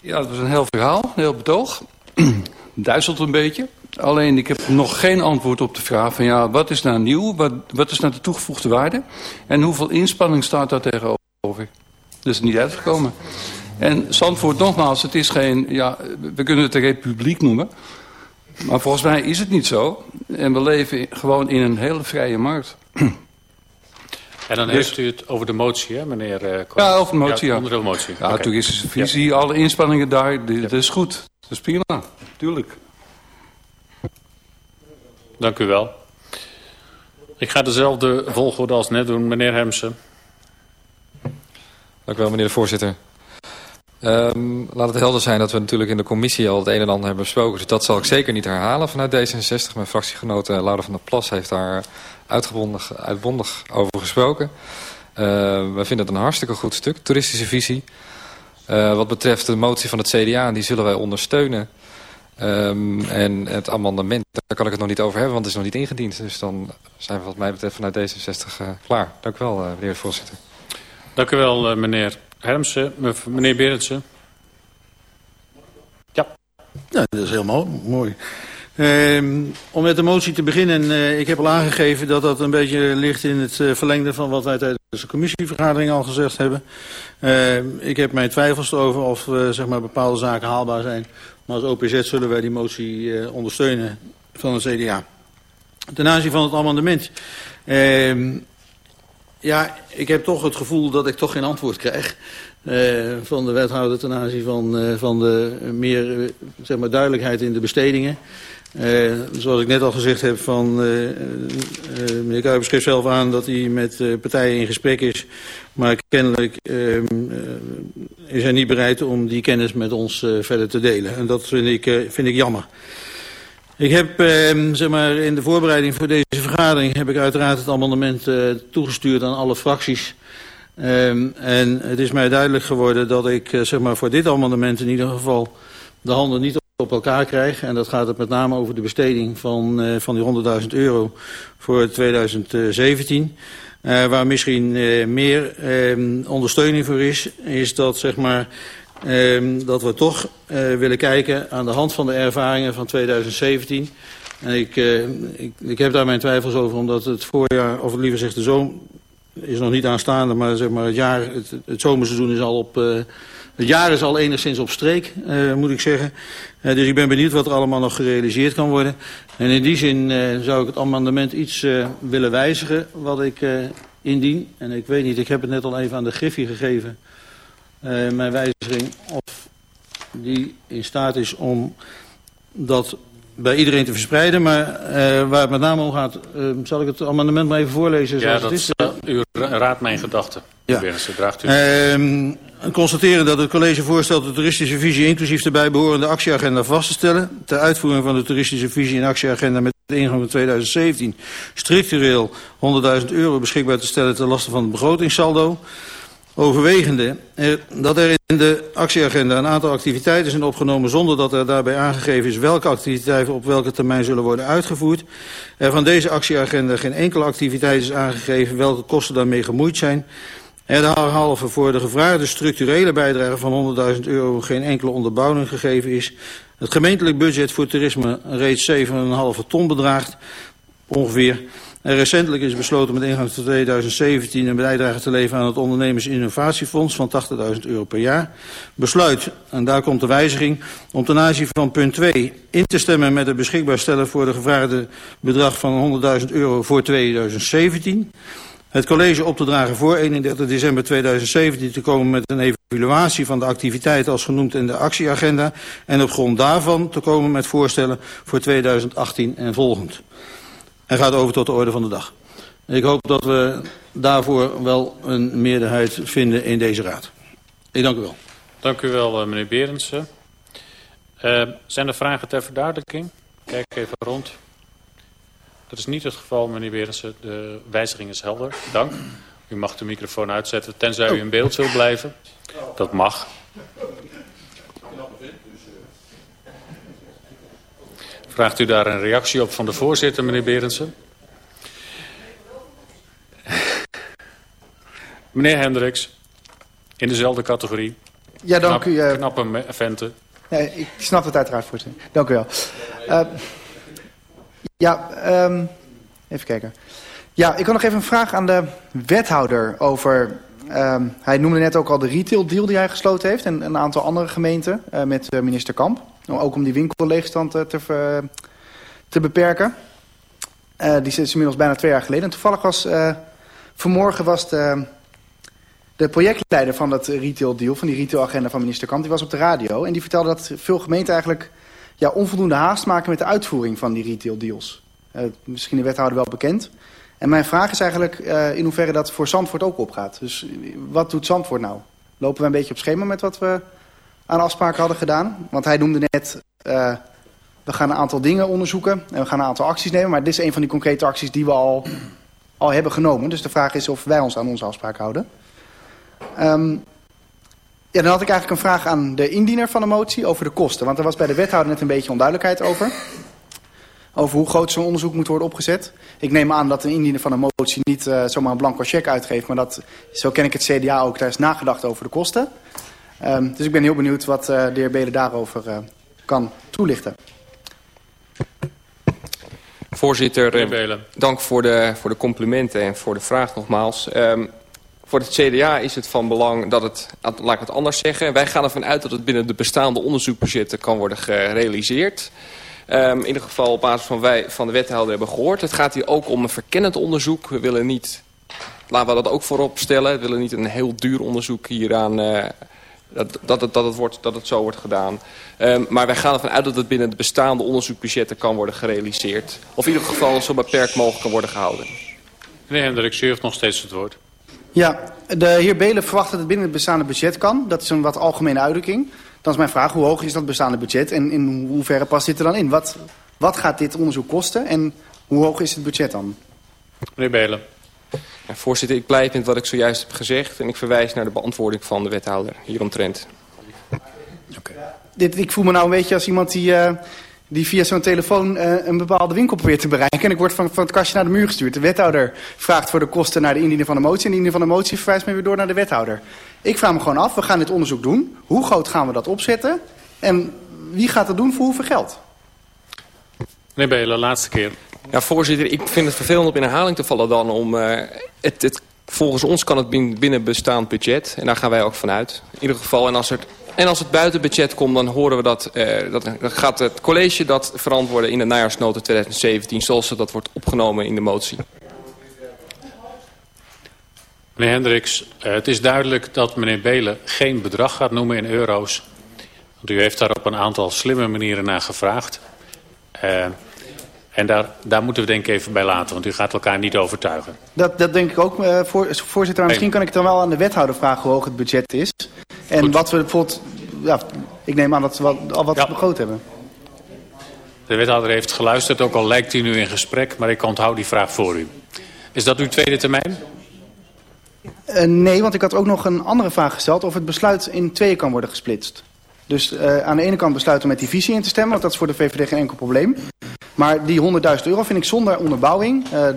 Ja, dat was een heel verhaal, een heel betoog. Duizelt een beetje. Alleen ik heb nog geen antwoord op de vraag van ja, wat is nou nieuw? Wat, wat is nou de toegevoegde waarde? En hoeveel inspanning staat daar tegenover? Dat is niet uitgekomen. En Zandvoort nogmaals, het is geen, ja, we kunnen het een republiek noemen. Maar volgens mij is het niet zo. En we leven gewoon in een hele vrije markt. En dan dus, heeft u het over de motie, hè, meneer uh, Ja, over de motie, ja. Onder de motie. Ja, okay. is de visie, alle inspanningen daar, dat is goed. Dat is prima, tuurlijk. Dank u wel. Ik ga dezelfde volgorde als net doen, meneer Hemsen. Dank u wel, meneer de voorzitter. Um, laat het helder zijn dat we natuurlijk in de commissie al het een en ander hebben besproken. Dus dat zal ik zeker niet herhalen vanuit D66. Mijn fractiegenote Laura van der Plas heeft daar uitgebondig, uitbondig over gesproken. Uh, we vinden het een hartstikke goed stuk, toeristische visie. Uh, wat betreft de motie van het CDA, die zullen wij ondersteunen. Um, en het amendement, daar kan ik het nog niet over hebben, want het is nog niet ingediend. Dus dan zijn we wat mij betreft vanuit D66 uh, klaar. Dank u wel, meneer de voorzitter. Dank u wel, meneer Hermsen. Meneer Berendsen. Ja. Dat is helemaal mooi. Uh, om met de motie te beginnen, uh, ik heb al aangegeven dat dat een beetje ligt in het uh, verlengde van wat wij tijdens de commissievergadering al gezegd hebben. Uh, ik heb mijn twijfels over of zeg maar bepaalde zaken haalbaar zijn. Maar als OPZ zullen wij die motie ondersteunen van het CDA. Ten aanzien van het amendement. Ehm, ja, ik heb toch het gevoel dat ik toch geen antwoord krijg. Uh, van de wethouder ten aanzien van, uh, van de meer uh, zeg maar duidelijkheid in de bestedingen. Zoals ik net al gezegd heb, van, meneer Kuipers geeft zelf aan dat hij met partijen in gesprek is. Maar kennelijk is hij niet bereid om die kennis met ons verder te delen. En dat vind ik, vind ik jammer. Ik heb zeg maar, in de voorbereiding voor deze vergadering heb ik uiteraard het amendement toegestuurd aan alle fracties. Um, en het is mij duidelijk geworden dat ik zeg maar, voor dit amendement in ieder geval de handen niet op elkaar krijgen. En dat gaat het met name over de besteding van, uh, van die 100.000 euro voor 2017. Uh, waar misschien meer ondersteuning voor is, is dat, zeg maar, dat we toch willen kijken aan de hand van de ervaringen van 2017. En ik, ik, ik heb daar mijn twijfels over, omdat het voorjaar, of liever zegt de zomer, is nog niet aanstaande, maar, zeg maar het, jaar, het, zomerseizoen is al op het jaar is al enigszins op streek, moet ik zeggen. Dus ik ben benieuwd wat er allemaal nog gerealiseerd kan worden. En in die zin zou ik het amendement iets willen wijzigen wat ik indien. En ik weet niet, ik heb het net al even aan de Griffie gegeven. Mijn wijziging of die in staat is om dat bij iedereen te verspreiden. Maar uh, waar het met name om gaat, uh, zal ik het amendement maar even voorlezen zoals ja, dat, het is. Uh, u raadt mijn gedachten. Ja. Draagt u. Uh, constateren dat het college voorstelt de toeristische visie inclusief de bijbehorende actieagenda vast te stellen. Ter uitvoering van de toeristische visie en actieagenda met de ingang van 2017 structureel 100.000 euro beschikbaar te stellen ten laste van het begrotingssaldo overwegende dat er in de actieagenda een aantal activiteiten zijn opgenomen zonder dat er daarbij aangegeven is welke activiteiten op welke termijn zullen worden uitgevoerd. Er van deze actieagenda geen enkele activiteit is aangegeven welke kosten daarmee gemoeid zijn. Er derhalve voor de gevraagde structurele bijdrage van 100.000 euro geen enkele onderbouwing gegeven is. Het gemeentelijk budget voor toerisme reeds 7,5 ton bedraagt ongeveer. En recentelijk is besloten met ingang tot 2017 een bijdrage te leveren aan het ondernemers innovatiefonds van 80.000 euro per jaar. Besluit, en daar komt de wijziging, om ten aanzien van punt 2 in te stemmen met het beschikbaar stellen voor de gevraagde bedrag van 100.000 euro voor 2017. Het college op te dragen voor 31 december 2017 te komen met een evaluatie van de activiteiten als genoemd in de actieagenda en op grond daarvan te komen met voorstellen voor 2018 en volgend en gaat over tot de orde van de dag. Ik hoop dat we daarvoor wel een meerderheid vinden in deze raad. Ik dank u wel. Dank u wel, eh, meneer Berendsen. Uh, zijn er vragen ter verduidelijking? Kijk even rond. Dat is niet het geval, meneer Berendsen. De wijziging is helder. Dank. U mag de microfoon uitzetten, tenzij u in beeld wilt blijven. Dat mag. Vraagt u daar een reactie op van de voorzitter, meneer Berendsen? meneer Hendricks, in dezelfde categorie. Ja, dank Knap, u. eh, Knappe venten. Nee, ik snap het uiteraard, voorzitter. Dank u wel. Eh, ja, ehm, even kijken. Ja, ik had nog even een vraag aan de wethouder over... ehm, hij noemde net ook al de retail deal die hij gesloten heeft... en een aantal andere gemeenten eh, met minister Kamp. Ook om die winkelleegstand eh, te, ver- te beperken. Eh, die is inmiddels bijna twee jaar geleden. En toevallig was... eh, vanmorgen was de, de projectleider van dat retail deal... van die retailagenda van minister Kamp... die was op de radio en die vertelde dat veel gemeenten eigenlijk... Ja, onvoldoende haast maken met de uitvoering van die retail deals. Eh, misschien de wethouder wel bekend. En mijn vraag is eigenlijk eh, in hoeverre dat voor Zandvoort ook opgaat. Dus eh, wat doet Zandvoort nou? Lopen we een beetje op schema met wat we aan afspraken hadden gedaan? Want hij noemde net, eh, we gaan een aantal dingen onderzoeken en we gaan een aantal acties nemen. Maar dit is een van die concrete acties die we al, al hebben genomen. Dus de vraag is of wij ons aan onze afspraak houden. Ehm, ja, dan had ik eigenlijk een vraag aan de indiener van de motie over de kosten. Want er was bij de wethouder net een beetje onduidelijkheid over. Over hoe groot zo'n onderzoek moet worden opgezet. Ik neem aan dat een indiener van een motie niet eh, zomaar een blanco cheque uitgeeft. Maar dat, zo ken ik het CDA ook, daar is nagedacht over de kosten. Ehm, dus ik ben heel benieuwd wat eh, de heer Belen daarover eh, kan toelichten. Voorzitter, eh, Belen. dank voor de, voor de complimenten en voor de vraag nogmaals. Ehm, voor het CDA is het van belang dat het, laat ik het anders zeggen... wij gaan ervan uit dat het binnen de bestaande onderzoekbudgetten kan worden gerealiseerd. Ehm, in ieder geval op basis van wij van de wethouder hebben gehoord. Het gaat hier ook om een verkennend onderzoek. We willen niet, laten we dat ook voorop stellen... we willen niet een heel duur onderzoek hieraan... eh, dat, dat, het, dat, het wordt, dat het zo wordt gedaan. Um, maar wij gaan ervan uit dat het binnen de bestaande onderzoekbudgetten kan worden gerealiseerd. Of in ieder geval zo beperkt mogelijk kan worden gehouden. Meneer Hendricks, u heeft nog steeds het woord. Ja, de heer Belen verwacht dat het binnen het bestaande budget kan. Dat is een wat algemene uitdrukking. Dan is mijn vraag, hoe hoog is dat bestaande budget en in hoeverre past dit er dan in? Wat, wat gaat dit onderzoek kosten en hoe hoog is het budget dan? Meneer Belen. Ja, voorzitter, ik blijf met wat ik zojuist heb gezegd... en ik verwijs naar de beantwoording van de wethouder hieromtrent. Dit, ik voel me nou een beetje als iemand die, uh, die via zo'n telefoon uh, een bepaalde winkel probeert te bereiken. En ik word van, van het kastje naar de muur gestuurd. De wethouder vraagt voor de kosten naar de indiener van de motie. En de indiener van de motie verwijst me weer door naar de wethouder. Ik vraag me gewoon af, we gaan dit onderzoek doen. Hoe groot gaan we dat opzetten? En wie gaat dat doen voor hoeveel geld? Meneer Belen, laatste keer. Ja, voorzitter, ik vind het vervelend om in herhaling te vallen dan om... Uh, het, het, volgens ons kan het binnen bestaand budget. En daar gaan wij ook vanuit. In ieder geval, en als het, en als het buiten budget komt, dan horen we dat... Uh, dat gaat het college dat verantwoorden in de najaarsnota 2017... zoals dat wordt opgenomen in de motie. Meneer Hendricks, uh, het is duidelijk dat meneer Belen geen bedrag gaat noemen in euro's. Want u heeft daar op een aantal slimme manieren naar gevraagd. En daar, daar moeten we denk ik even bij laten, want u gaat elkaar niet overtuigen. Dat, dat denk ik ook, uh, voor, voorzitter. Maar misschien kan ik dan wel aan de wethouder vragen hoe hoog het budget is. En Goed. wat we bijvoorbeeld... Ja, ik neem aan dat we wat, al wat ja. begroot hebben. De wethouder heeft geluisterd, ook al lijkt hij nu in gesprek, maar ik onthoud die vraag voor u. Is dat uw tweede termijn? Uh, nee, want ik had ook nog een andere vraag gesteld of het besluit in tweeën kan worden gesplitst. Dus uh, aan de ene kant besluiten met die visie in te stemmen, want dat is voor de VVD geen enkel probleem. Maar die 100.000 euro vind ik zonder onderbouwing. Uh,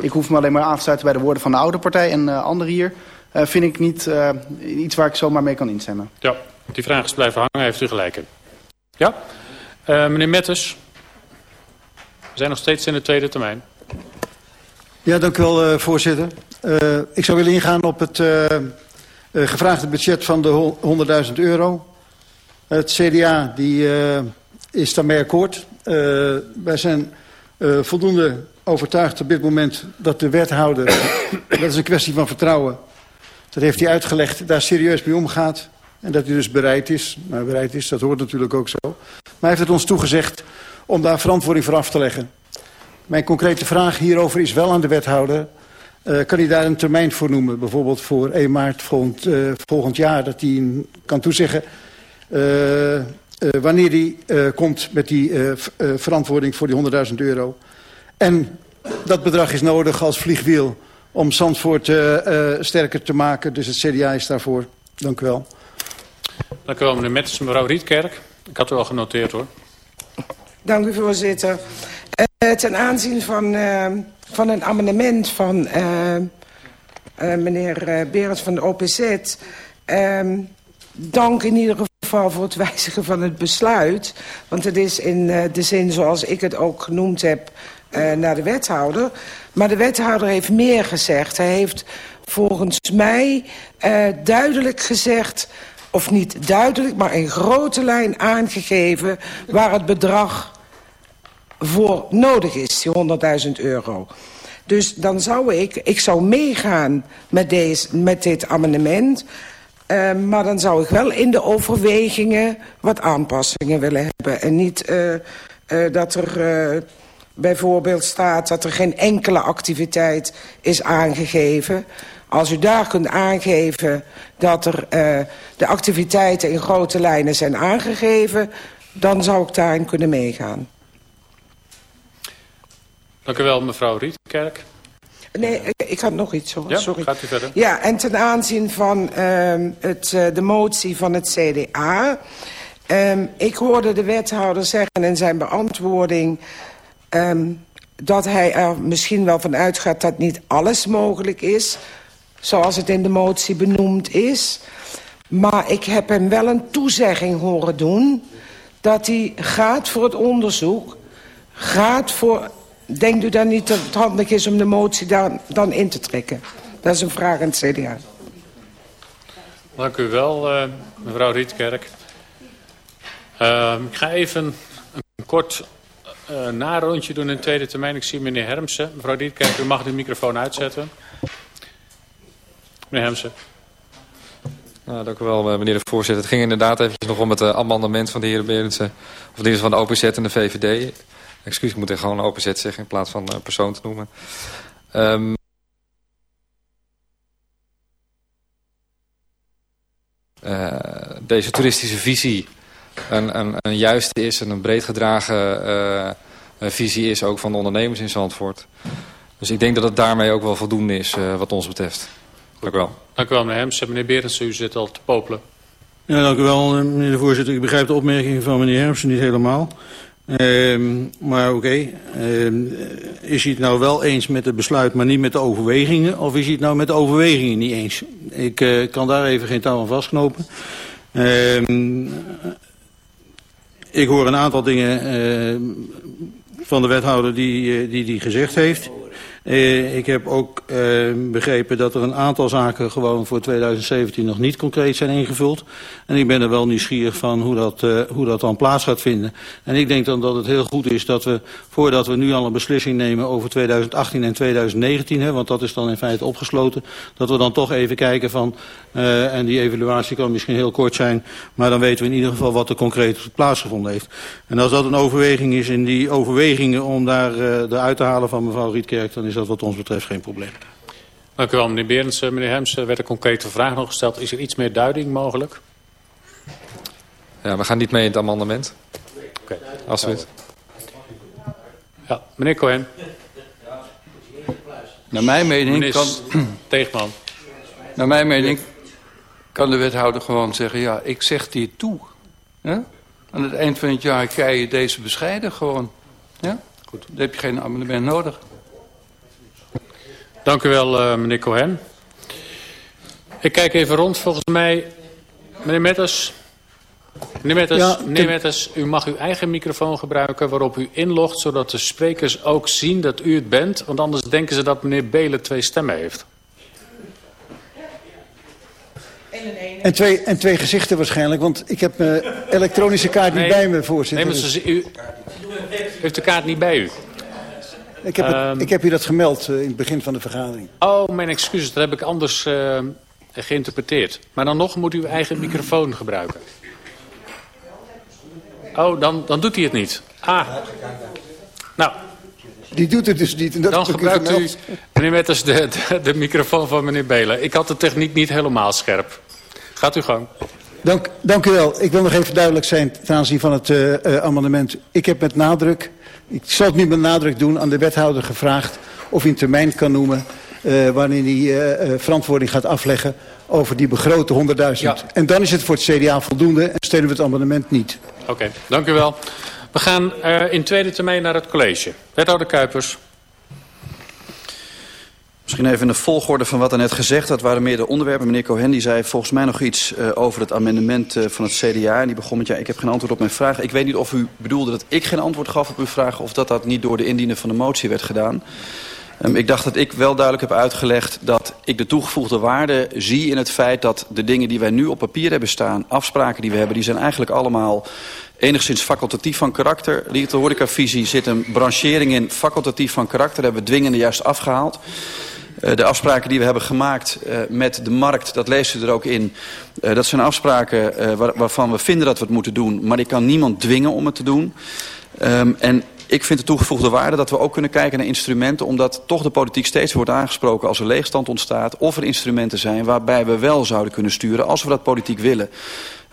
ik hoef me alleen maar aan te sluiten bij de woorden van de oude partij en uh, anderen hier. Uh, vind ik niet uh, iets waar ik zomaar mee kan instemmen. Ja, die vraag is blijven hangen, heeft u gelijk in. Ja? Uh, meneer Metters. We zijn nog steeds in de tweede termijn. Ja, dank u wel, uh, voorzitter. Uh, ik zou willen ingaan op het uh, uh, gevraagde budget van de 100.000 euro. Het CDA die, uh, is daarmee akkoord. Uh, wij zijn uh, voldoende overtuigd op dit moment dat de wethouder, dat is een kwestie van vertrouwen, dat heeft hij uitgelegd, daar serieus mee omgaat. En dat hij dus bereid is, nou bereid is, dat hoort natuurlijk ook zo. Maar hij heeft het ons toegezegd om daar verantwoording voor af te leggen. Mijn concrete vraag hierover is wel aan de wethouder. Kan hij daar een termijn voor noemen? Bijvoorbeeld voor 1 maart volgend, jaar. Dat hij kan toezeggen wanneer hij uh, komt met die uh, verantwoording voor die 100.000 euro. En dat bedrag is nodig als vliegwiel om Zandvoort sterker te maken. Dus het CDA is daarvoor. Dank u wel. Dank u wel meneer Metters. Mevrouw Rietkerk. Ik had u al genoteerd hoor. Dank u voorzitter. Uh, ten aanzien van, uh, van een amendement van uh, meneer Berends van de OPZ... dank in ieder geval voor het wijzigen van het besluit. Want het is in uh, de zin zoals ik het ook genoemd heb uh, naar de wethouder. Maar de wethouder heeft meer gezegd. Hij heeft volgens mij uh, duidelijk gezegd... of niet duidelijk, maar in grote lijn aangegeven... waar het bedrag voor nodig is, die 100.000 euro. Dus dan zou ik, ik zou meegaan met, deze, met dit amendement... Uh, maar dan zou ik wel in de overwegingen wat aanpassingen willen hebben. En niet uh, uh, dat er bijvoorbeeld staat dat er geen enkele activiteit is aangegeven. Als u daar kunt aangeven dat er de activiteiten in grote lijnen zijn aangegeven... dan zou ik daarin kunnen meegaan. Dank u wel, mevrouw Rietkerk. Nee, ik, ik had nog iets. Hoor. Ja, Sorry. gaat u verder. Ja, en ten aanzien van uh, het, uh, de motie van het CDA... Um, ik hoorde de wethouder zeggen in zijn beantwoording... Um, dat hij er misschien wel van uitgaat dat niet alles mogelijk is... zoals het in de motie benoemd is. Maar ik heb hem wel een toezegging horen doen... dat hij gaat voor het onderzoek, gaat voor Denkt u dan niet dat het handig is om de motie dan, dan in te trekken? Dat is een vraag aan het CDA. Dank u wel, uh, mevrouw Rietkerk. Uh, ik ga even een kort uh, narondje doen in de tweede termijn. Ik zie meneer Hermsen. Mevrouw Rietkerk, u mag de microfoon uitzetten. Meneer Hermsen. Nou, dank u wel, meneer de voorzitter. Het ging inderdaad eventjes nog om het amendement van de heer Berendsen... of de van de OPZ en de VVD. Excuus, ik moet er gewoon OPZ zeggen in plaats van uh, persoon te noemen. Um, uh, deze toeristische visie een, een, een juiste is en een breed gedragen uh, visie is ook van de ondernemers in Zandvoort. Dus ik denk dat het daarmee ook wel voldoende is wat ons betreft. Dank u wel. Dank u wel meneer Hemsen. Meneer Berendsen, u zit al te popelen. Ja, dank u wel meneer de voorzitter. Ik begrijp de opmerking van meneer Hermsen niet helemaal. Um, maar oké, okay. um, is hij het nou wel eens met het besluit, maar niet met de overwegingen? Of is hij het nou met de overwegingen niet eens? Ik uh, kan daar even geen touw aan vastknopen. Um, ik hoor een aantal dingen uh, van de wethouder die, uh, die die gezegd heeft. Uh, ik heb ook uh, begrepen dat er een aantal zaken gewoon voor 2017 nog niet concreet zijn ingevuld. En ik ben er wel nieuwsgierig van hoe dat, uh, hoe dat dan plaats gaat vinden. En ik denk dan dat het heel goed is dat we, voordat we nu al een beslissing nemen over 2018 en 2019, hè, want dat is dan in feite opgesloten, dat we dan toch even kijken van, en die evaluatie kan misschien heel kort zijn, maar dan weten we in ieder geval wat er concreet plaatsgevonden heeft. En als dat een overweging is in die overwegingen om daar eruit te halen van mevrouw Rietkerk, dan dat wat ons betreft geen probleem. Dank u wel, meneer Berendsen. Meneer Hems, er werd een concrete vraag nog gesteld. Is er iets meer duiding mogelijk? Ja, we gaan niet mee in het amendement. Oké. Okay. Alsjeblieft. Ja, meneer Cohen. Naar mijn mening meneer kan... Tegenman. Naar mijn mening kan de wethouder gewoon zeggen... ja, ik zeg dit toe. Ja? Aan het eind van het jaar krijg je deze bescheiden gewoon. Ja? Goed. Dan heb je geen amendement nodig. Dank u wel, uh, meneer Cohen. Ik kijk even rond. Volgens mij, meneer Metters... Meneer Metters, ja, meneer Metters, u mag uw eigen microfoon gebruiken waarop u inlogt... zodat de sprekers ook zien dat u het bent. Want anders denken ze dat meneer Belen twee stemmen heeft. En twee, en twee gezichten waarschijnlijk, want ik heb mijn elektronische kaart nee, niet bij me, voorzitter. Nee, maar ze, u heeft de kaart niet bij u. Ik heb, het, um, ik heb u dat gemeld uh, in het begin van de vergadering. Oh, mijn excuses. Dat heb ik anders uh, geïnterpreteerd. Maar dan nog moet u uw eigen microfoon gebruiken. Oh, dan, dan doet hij het niet. Ah. Nou. Die doet het dus niet. En dat dan gebruikt u, meneer Metters, de, de, de microfoon van meneer Belen. Ik had de techniek niet helemaal scherp. Gaat u gang. Dank, dank u wel. Ik wil nog even duidelijk zijn ten aanzien van het uh, uh, amendement. Ik heb met nadruk, ik zal het nu met nadruk doen, aan de wethouder gevraagd of hij een termijn kan noemen uh, wanneer hij uh, verantwoording gaat afleggen over die begrote 100.000. Ja. En dan is het voor het CDA voldoende en steunen we het amendement niet. Oké, okay, dank u wel. We gaan uh, in tweede termijn naar het college. Wethouder Kuipers. Misschien even in de volgorde van wat er net gezegd. Dat waren meer de onderwerpen. Meneer Cohen die zei volgens mij nog iets uh, over het amendement uh, van het CDA. En die begon met, ja, ik heb geen antwoord op mijn vraag. Ik weet niet of u bedoelde dat ik geen antwoord gaf op uw vraag... of dat dat niet door de indiener van de motie werd gedaan. Um, ik dacht dat ik wel duidelijk heb uitgelegd dat ik de toegevoegde waarde zie in het feit dat de dingen die wij nu op papier hebben staan, afspraken die we hebben, die zijn eigenlijk allemaal enigszins facultatief van karakter. De horecavisie zit een branchering in facultatief van karakter. hebben we dwingende juist afgehaald. Uh, de afspraken die we hebben gemaakt uh, met de markt, dat leest u er ook in. Uh, dat zijn afspraken waar, waarvan we vinden dat we het moeten doen. Maar ik kan niemand dwingen om het te doen. Um, en ik vind de toegevoegde waarde dat we ook kunnen kijken naar instrumenten... omdat toch de politiek steeds wordt aangesproken als er leegstand ontstaat... of er instrumenten zijn waarbij we wel zouden kunnen sturen als we dat politiek willen.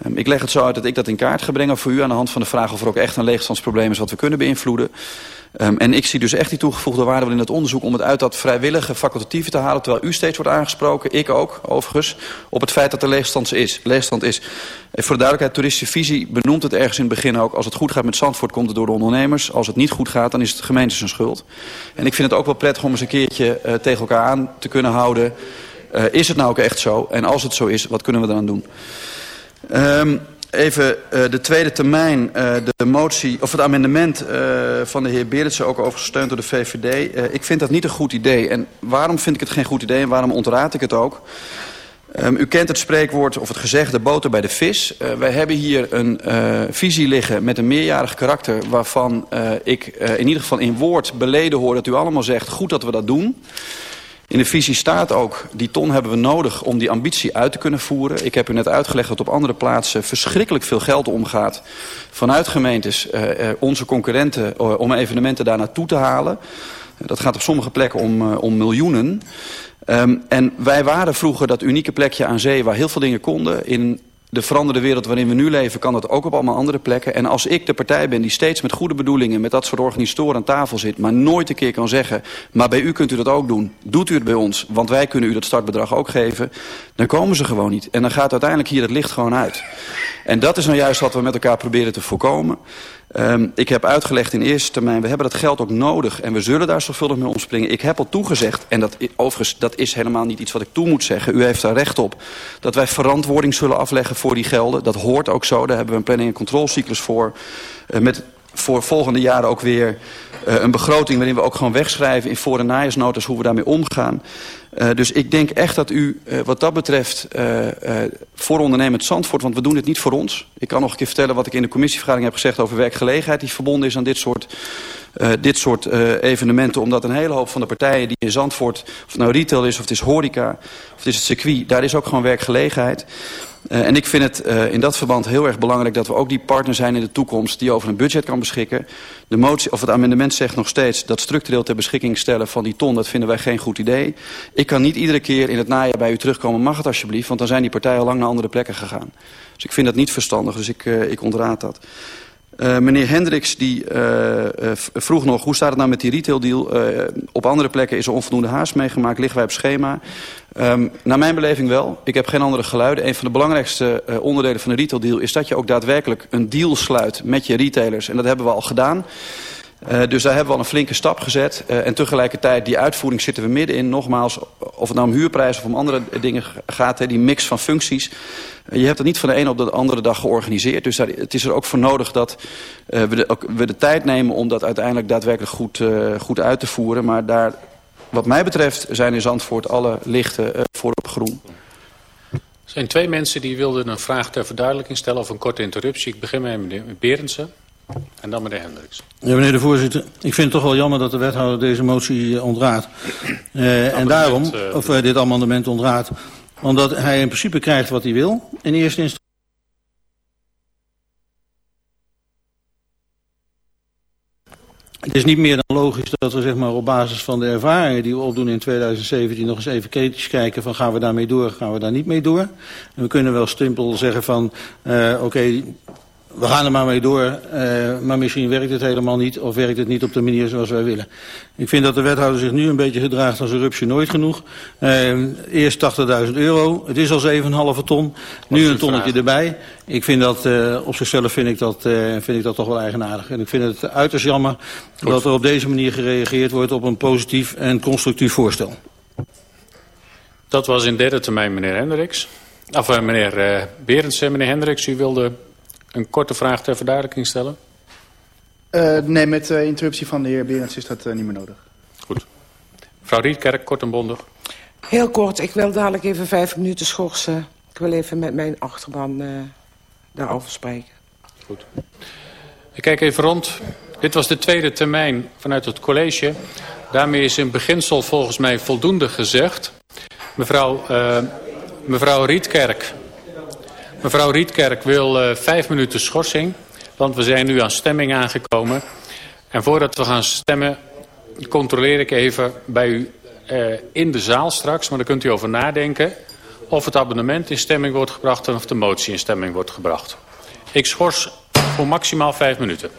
Um, ik leg het zo uit dat ik dat in kaart ga brengen voor u... aan de hand van de vraag of er ook echt een leegstandsprobleem is wat we kunnen beïnvloeden. Um, en ik zie dus echt die toegevoegde waarde wel in het onderzoek... om het uit dat vrijwillige facultatieve te halen... terwijl u steeds wordt aangesproken, ik ook overigens... op het feit dat er leegstand is. Leegstand is. En voor de duidelijkheid, toeristische visie benoemt het ergens in het begin ook... als het goed gaat met Zandvoort komt het door de ondernemers. Als het niet goed gaat, dan is het gemeente zijn schuld. En ik vind het ook wel prettig om eens een keertje uh, tegen elkaar aan te kunnen houden... Uh, is het nou ook echt zo? En als het zo is, wat kunnen we eraan doen? Um, Even uh, de tweede termijn, uh, de motie, of het amendement uh, van de heer Berendsen, ook over gesteund door de VVD. Ik vind dat niet een goed idee. En waarom vind ik het geen goed idee en waarom ontraad ik het ook? Um, u kent het spreekwoord of het gezegde boter bij de vis. Uh, wij hebben hier een uh, visie liggen met een meerjarig karakter... waarvan uh, ik in ieder geval in woord beleden hoor dat u allemaal zegt... goed dat we dat doen. In de visie staat ook, die ton hebben we nodig om die ambitie uit te kunnen voeren. Ik heb u net uitgelegd dat op andere plaatsen verschrikkelijk veel geld omgaat. Vanuit gemeentes, uh, uh, onze concurrenten, uh, om evenementen daar naartoe te halen. Dat gaat op sommige plekken om, om miljoenen. Um, en wij waren vroeger dat unieke plekje aan zee waar heel veel dingen konden. In de veranderde wereld waarin we nu leven kan dat ook op allemaal andere plekken. En als ik de partij ben die steeds met goede bedoelingen met dat soort organisatoren aan tafel zit... maar nooit een keer kan zeggen, maar bij u kunt u dat ook doen. Doet u het bij ons, want wij kunnen u dat startbedrag ook geven. Dan komen ze gewoon niet. En dan gaat uiteindelijk hier het licht gewoon uit. En dat is nou juist wat we met elkaar proberen te voorkomen. Um, ik heb uitgelegd in eerste termijn, we hebben dat geld ook nodig en we zullen daar zorgvuldig mee omspringen. Ik heb al toegezegd, en dat, overigens, dat is helemaal niet iets wat ik toe moet zeggen. U heeft daar recht op, dat wij verantwoording zullen afleggen voor die gelden. Dat hoort ook zo, daar hebben we een planning- en controlecyclus voor. Uh, met voor volgende jaren ook weer uh, een begroting waarin we ook gewoon wegschrijven in voor- en najaarsnotas hoe we daarmee omgaan. Uh, dus ik denk echt dat u uh, wat dat betreft voor ondernemend Zandvoort, want we doen dit niet voor ons. Ik kan nog een keer vertellen wat ik in de commissievergadering heb gezegd over werkgelegenheid die verbonden is aan dit soort, dit soort evenementen. Omdat een hele hoop van de partijen die in Zandvoort, of het nou retail is of het is horeca of het is het circuit, daar is ook gewoon werkgelegenheid. Uh, en ik vind het uh, in dat verband heel erg belangrijk dat we ook die partner zijn in de toekomst die over een budget kan beschikken. De motie, of het amendement zegt nog steeds dat structureel ter beschikking stellen van die ton, dat vinden wij geen goed idee. Ik kan niet iedere keer in het najaar bij u terugkomen, mag het alsjeblieft, want dan zijn die partijen al lang naar andere plekken gegaan. Dus ik vind dat niet verstandig, dus ik, uh, ik ontraad dat. Uh, meneer Hendricks die uh, uh, vroeg nog, hoe staat het nou met die retaildeal? Op andere plekken is er onvoldoende haast meegemaakt, liggen wij op schema. Um, naar mijn beleving wel. Ik heb geen andere geluiden. Een van de belangrijkste onderdelen van de retaildeal is dat je ook daadwerkelijk een deal sluit met je retailers. En dat hebben we al gedaan. Uh, dus daar hebben we al een flinke stap gezet. Uh, en tegelijkertijd, die uitvoering zitten we middenin. Nogmaals, of het nou om huurprijs of om andere dingen gaat, hè, die mix van functies. Uh, je hebt dat niet van de ene op de andere dag georganiseerd. Dus daar, het is er ook voor nodig dat we de, ook, we, de, tijd nemen om dat uiteindelijk daadwerkelijk goed, goed uit te voeren. Maar daar, wat mij betreft, zijn in Zandvoort alle lichten voor op groen. Er zijn twee mensen die wilden een vraag ter verduidelijking stellen of een korte interruptie. Ik begin met meneer Berendsen. En dan meneer Hendricks. Ja, meneer de voorzitter. Ik vind het toch wel jammer dat de wethouder deze motie ontraadt. Uh, en daarom, uh, of uh, dit amendement ontraadt. Omdat hij in principe krijgt wat hij wil. In eerste instantie. Het is niet meer dan logisch dat we zeg maar, op basis van de ervaringen die we opdoen in 2017 nog eens even kritisch kijken van gaan we daarmee door, gaan we daar niet mee door. En we kunnen wel simpel zeggen van uh, oké, okay, we gaan er maar mee door, uh, maar misschien werkt het helemaal niet of werkt het niet op de manier zoals wij willen. Ik vind dat de wethouder zich nu een beetje gedraagt als een rupsje nooit genoeg. Uh, eerst 80.000 euro, het is al 7,5 ton, nu een tonnetje erbij. Ik vind dat, uh, op zichzelf vind ik, dat, vind ik dat toch wel eigenaardig. En ik vind het uiterst jammer Goed. dat er op deze manier gereageerd wordt op een positief en constructief voorstel. Dat was in derde termijn meneer Hendricks. Of meneer Berendsen. Meneer Hendricks, u wilde een korte vraag ter verduidelijking stellen? Uh, nee, met uh, interruptie van de heer Berends is dat uh, niet meer nodig. Goed. Mevrouw Rietkerk, kort en bondig. Heel kort, ik wil dadelijk even vijf minuten schorsen. Ik wil even met mijn achterban daarover spreken. Goed. Ik kijk even rond. Dit was de tweede termijn vanuit het college. Daarmee is in beginsel volgens mij voldoende gezegd. Mevrouw, mevrouw Rietkerk. Mevrouw Rietkerk wil vijf minuten schorsing. Want we zijn nu aan stemming aangekomen. En voordat we gaan stemmen, controleer ik even bij u uh, in de zaal straks. Maar daar kunt u over nadenken of het abonnement in stemming wordt gebracht... en of de motie in stemming wordt gebracht. Ik schors voor maximaal vijf minuten.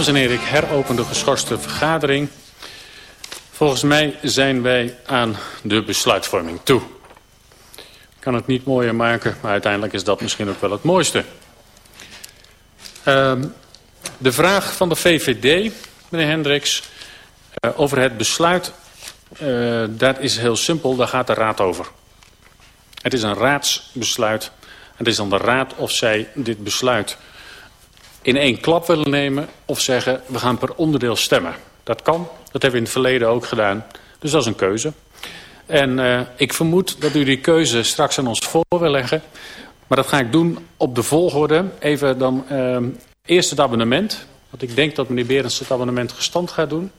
Dames en heren, ik heropen de geschorste vergadering. Volgens mij zijn wij aan de besluitvorming toe. Ik kan het niet mooier maken, maar uiteindelijk is dat misschien ook wel het mooiste. Uh, de vraag van de VVD, meneer Hendricks, uh, over het besluit, uh, dat is heel simpel, daar gaat de raad over. Het is een raadsbesluit. Het is aan de raad of zij dit besluit in één klap willen nemen of zeggen we gaan per onderdeel stemmen. Dat kan, dat hebben we in het verleden ook gedaan. Dus dat is een keuze. En uh, ik vermoed dat u die keuze straks aan ons voor wil leggen. Maar dat ga ik doen op de volgorde. Even dan uh, eerst het abonnement. Want ik denk dat meneer Berends het abonnement gestand gaat doen.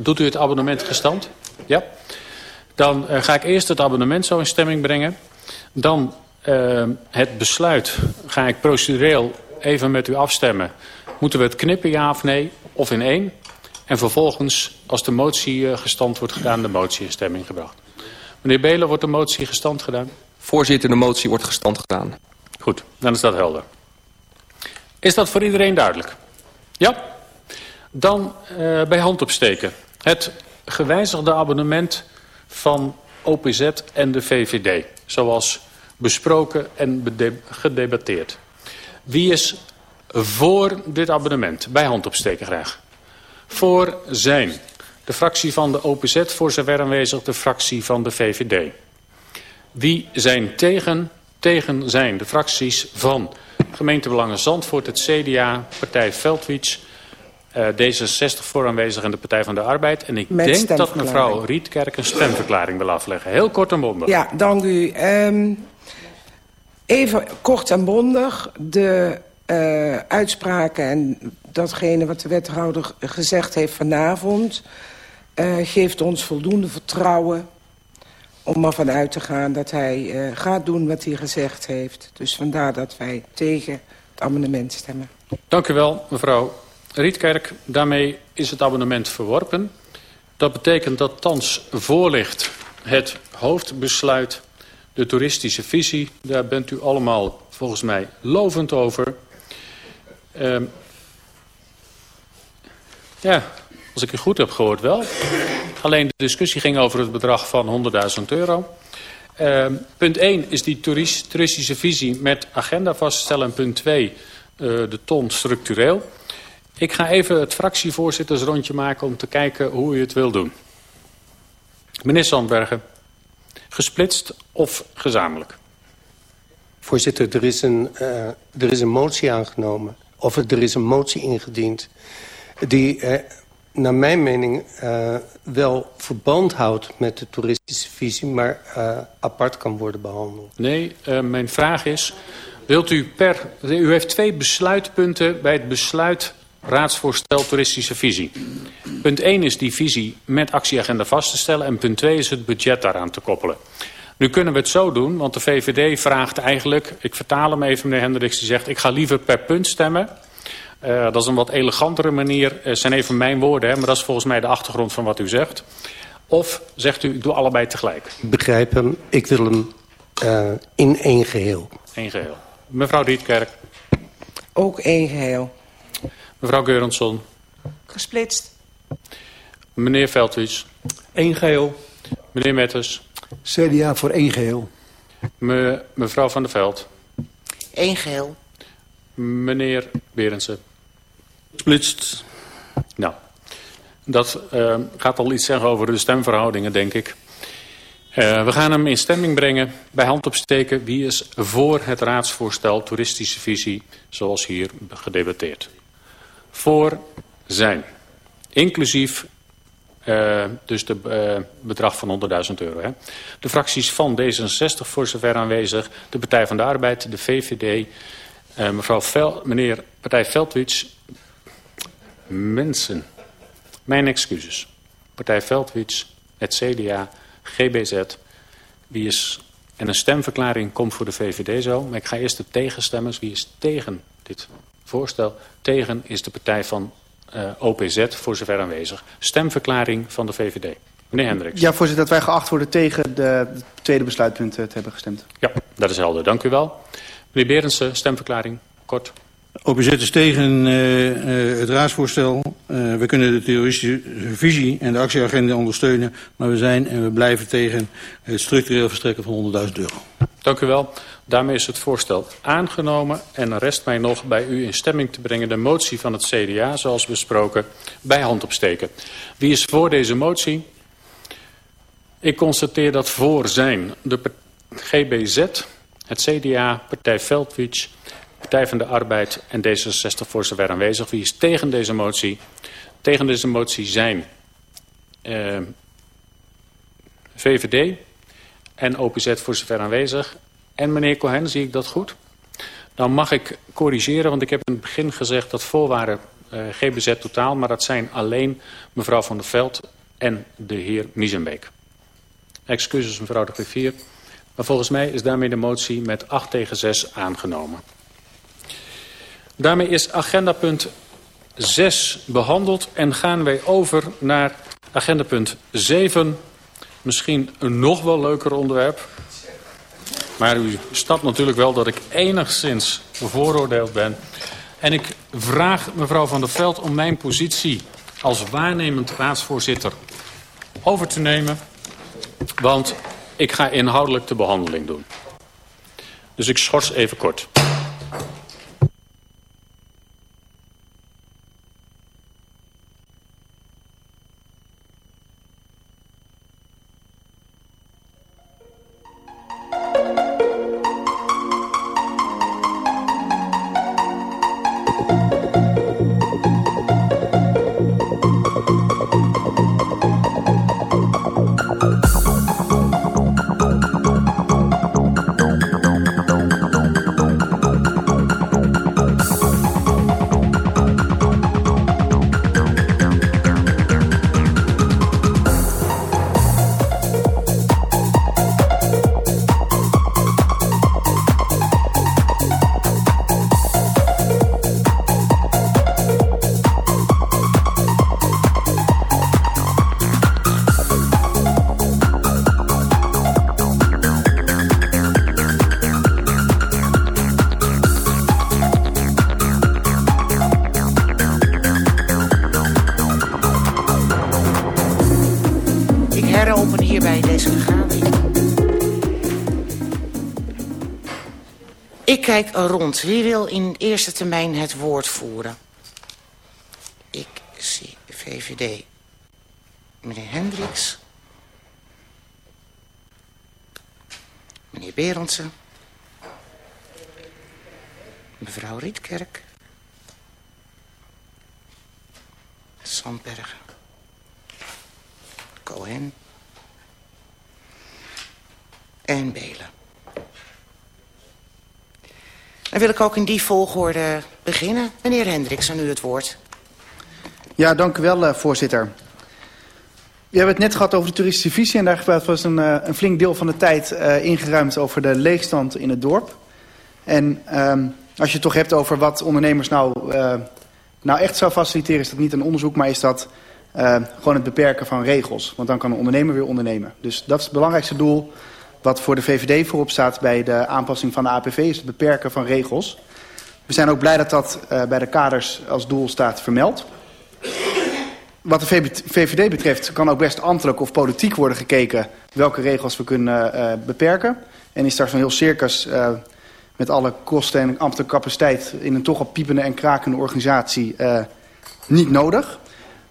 Doet u het abonnement gestand? Ja. Dan uh, ga ik eerst het abonnement zo in stemming brengen. Dan uh, het besluit ga ik procedureel even met u afstemmen. Moeten we het knippen, ja of nee? Of in één? En vervolgens, als de motie uh, gestand wordt gedaan, de motie in stemming gebracht. Meneer Belen, wordt de motie gestand gedaan? Voorzitter, de motie wordt gestand gedaan. Goed, dan is dat helder. Is dat voor iedereen duidelijk? Ja? Dan uh, bij hand opsteken. Het gewijzigde abonnement van OPZ en de VVD. Zoals besproken en gedebatteerd. Wie is voor dit abonnement? Bij hand opsteken graag. Voor zijn. De fractie van de OPZ, voor zover aanwezig de fractie van de VVD. Wie zijn tegen? Tegen zijn de fracties van gemeentebelangen Zandvoort, het CDA, partij Veldwits, uh, D66 voor aanwezig en de Partij van de Arbeid. En ik Met denk dat mevrouw Rietkerk een stemverklaring wil afleggen. Heel kort en bondig. Ja, dank u. Um, even kort en bondig. De uh, uitspraken en datgene wat de wethouder gezegd heeft vanavond... Uh, geeft ons voldoende vertrouwen om ervan uit te gaan dat hij uh, gaat doen wat hij gezegd heeft. Dus vandaar dat wij tegen het amendement stemmen. Dank u wel, mevrouw Rietkerk. Daarmee is het abonnement verworpen. Dat betekent dat thans voorligt het hoofdbesluit, de toeristische visie. Daar bent u allemaal volgens mij lovend over. Uh, ja, als ik u goed heb gehoord wel. Alleen de discussie ging over het bedrag van 100.000 euro. Uh, punt 1 is die toeristische visie met agenda vaststellen. En punt 2 uh, de ton structureel. Ik ga even het fractievoorzittersrondje maken om te kijken hoe u het wil doen. Meneer Sandbergen, gesplitst of gezamenlijk? Voorzitter, er is een, uh, er is een motie aangenomen. Of er is een motie ingediend die uh, naar mijn mening uh, wel verband houdt met de toeristische visie... maar uh, apart kan worden behandeld. Nee, uh, mijn vraag is... Wilt u per... U heeft twee besluitpunten bij het besluit raadsvoorstel toeristische visie. Punt 1 is die visie met actieagenda vast te stellen... en punt 2 is het budget daaraan te koppelen. Nu kunnen we het zo doen, want de VVD vraagt eigenlijk... ik vertaal hem even, meneer Hendricks, die zegt... ik ga liever per punt stemmen... Uh, dat is een wat elegantere manier, uh, zijn even mijn woorden, hè, maar dat is volgens mij de achtergrond van wat u zegt. Of zegt u, ik doe allebei tegelijk? Ik begrijp hem, ik wil hem uh, in één geheel. Eén geheel. Mevrouw Rietkerk. Ook één geheel. Mevrouw Geurensson. Gesplitst. Meneer Veldwies. Eén geheel. Meneer Metters. CDA voor één geheel. Me, mevrouw Van der Veld. Eén geheel. Meneer Berendsen. Splitst. Nou, dat uh, gaat al iets zeggen over de stemverhoudingen, denk ik. Uh, we gaan hem in stemming brengen. Bij hand opsteken. Wie is voor het raadsvoorstel toeristische visie zoals hier gedebatteerd? Voor zijn. Inclusief uh, dus de uh, bedrag van 100.000 euro. Hè. De fracties van D66 voor zover aanwezig. De Partij van de Arbeid, de VVD. Uh, mevrouw Vel, meneer Partij Veldwits. Mensen. Mijn excuses. Partij Veldwits, het CDA, GBZ. Wie is... En een stemverklaring komt voor de VVD zo. Maar ik ga eerst de tegenstemmers. Wie is tegen dit voorstel? Tegen is de partij van uh, OPZ voor zover aanwezig. Stemverklaring van de VVD. Meneer Hendricks. Ja, voorzitter, dat wij geacht worden tegen de, de tweede besluitpunt te hebben gestemd. Ja, dat is helder. Dank u wel. Meneer Berendsen, stemverklaring. Kort. OPZ is tegen uh, uh, het raadsvoorstel. Uh, we kunnen de terroristische visie en de actieagenda ondersteunen. Maar we zijn en we blijven tegen het structureel verstrekken van 100.000 euro. Dank u wel. Daarmee is het voorstel aangenomen en rest mij nog bij u in stemming te brengen de motie van het CDA, zoals besproken, bij hand opsteken. Wie is voor deze motie? Ik constateer dat voor zijn de GBZ, het CDA, Partij Veldwitsch, Partij van de Arbeid en D66 voor zover aanwezig. Wie is tegen deze motie? Tegen deze motie zijn uh, VVD en OPZ voor zover aanwezig. En meneer Cohen, zie ik dat goed? Dan mag ik corrigeren, want ik heb in het begin gezegd dat voorwaarden uh, GBZ totaal, maar dat zijn alleen mevrouw van der Veld en de heer Miezenbeek. Excuses mevrouw de griffier. Maar volgens mij is daarmee de motie met 8 tegen 6 aangenomen. Daarmee is agendapunt 6 behandeld en gaan wij over naar agendapunt 7. Misschien een nog wel leuker onderwerp. Maar u snapt natuurlijk wel dat ik enigszins bevooroordeeld ben. En ik vraag mevrouw Van der Veld om mijn positie als waarnemend raadsvoorzitter over te nemen. Want ik ga inhoudelijk de behandeling doen. Dus ik schors even kort. Kijk rond. Wie wil in eerste termijn het woord voeren? Ik zie VVD. Meneer Hendricks. Meneer Berendsen. Mevrouw Rietkerk. Sandbergen. Cohen. En Belen. Dan wil ik ook in die volgorde beginnen. Meneer Hendricks, aan u het woord. Ja, dank u wel, uh, voorzitter. We hebben het net gehad over de toeristische visie... en daar was een, uh, een flink deel van de tijd uh, ingeruimd over de leegstand in het dorp. En um, als je het toch hebt over wat ondernemers nou, nou echt zou faciliteren... is dat niet een onderzoek, maar is dat gewoon het beperken van regels. Want dan kan een ondernemer weer ondernemen. Dus dat is het belangrijkste doel wat voor de VVD voorop staat bij de aanpassing van de APV is het beperken van regels. We zijn ook blij dat dat uh, bij de kaders als doel staat vermeld. Wat de VVD betreft kan ook best ambtelijk of politiek worden gekeken welke regels we kunnen uh, beperken. En is daar zo'n heel circus uh, met alle kosten en ambtelijke capaciteit in een toch al piepende en krakende organisatie niet nodig.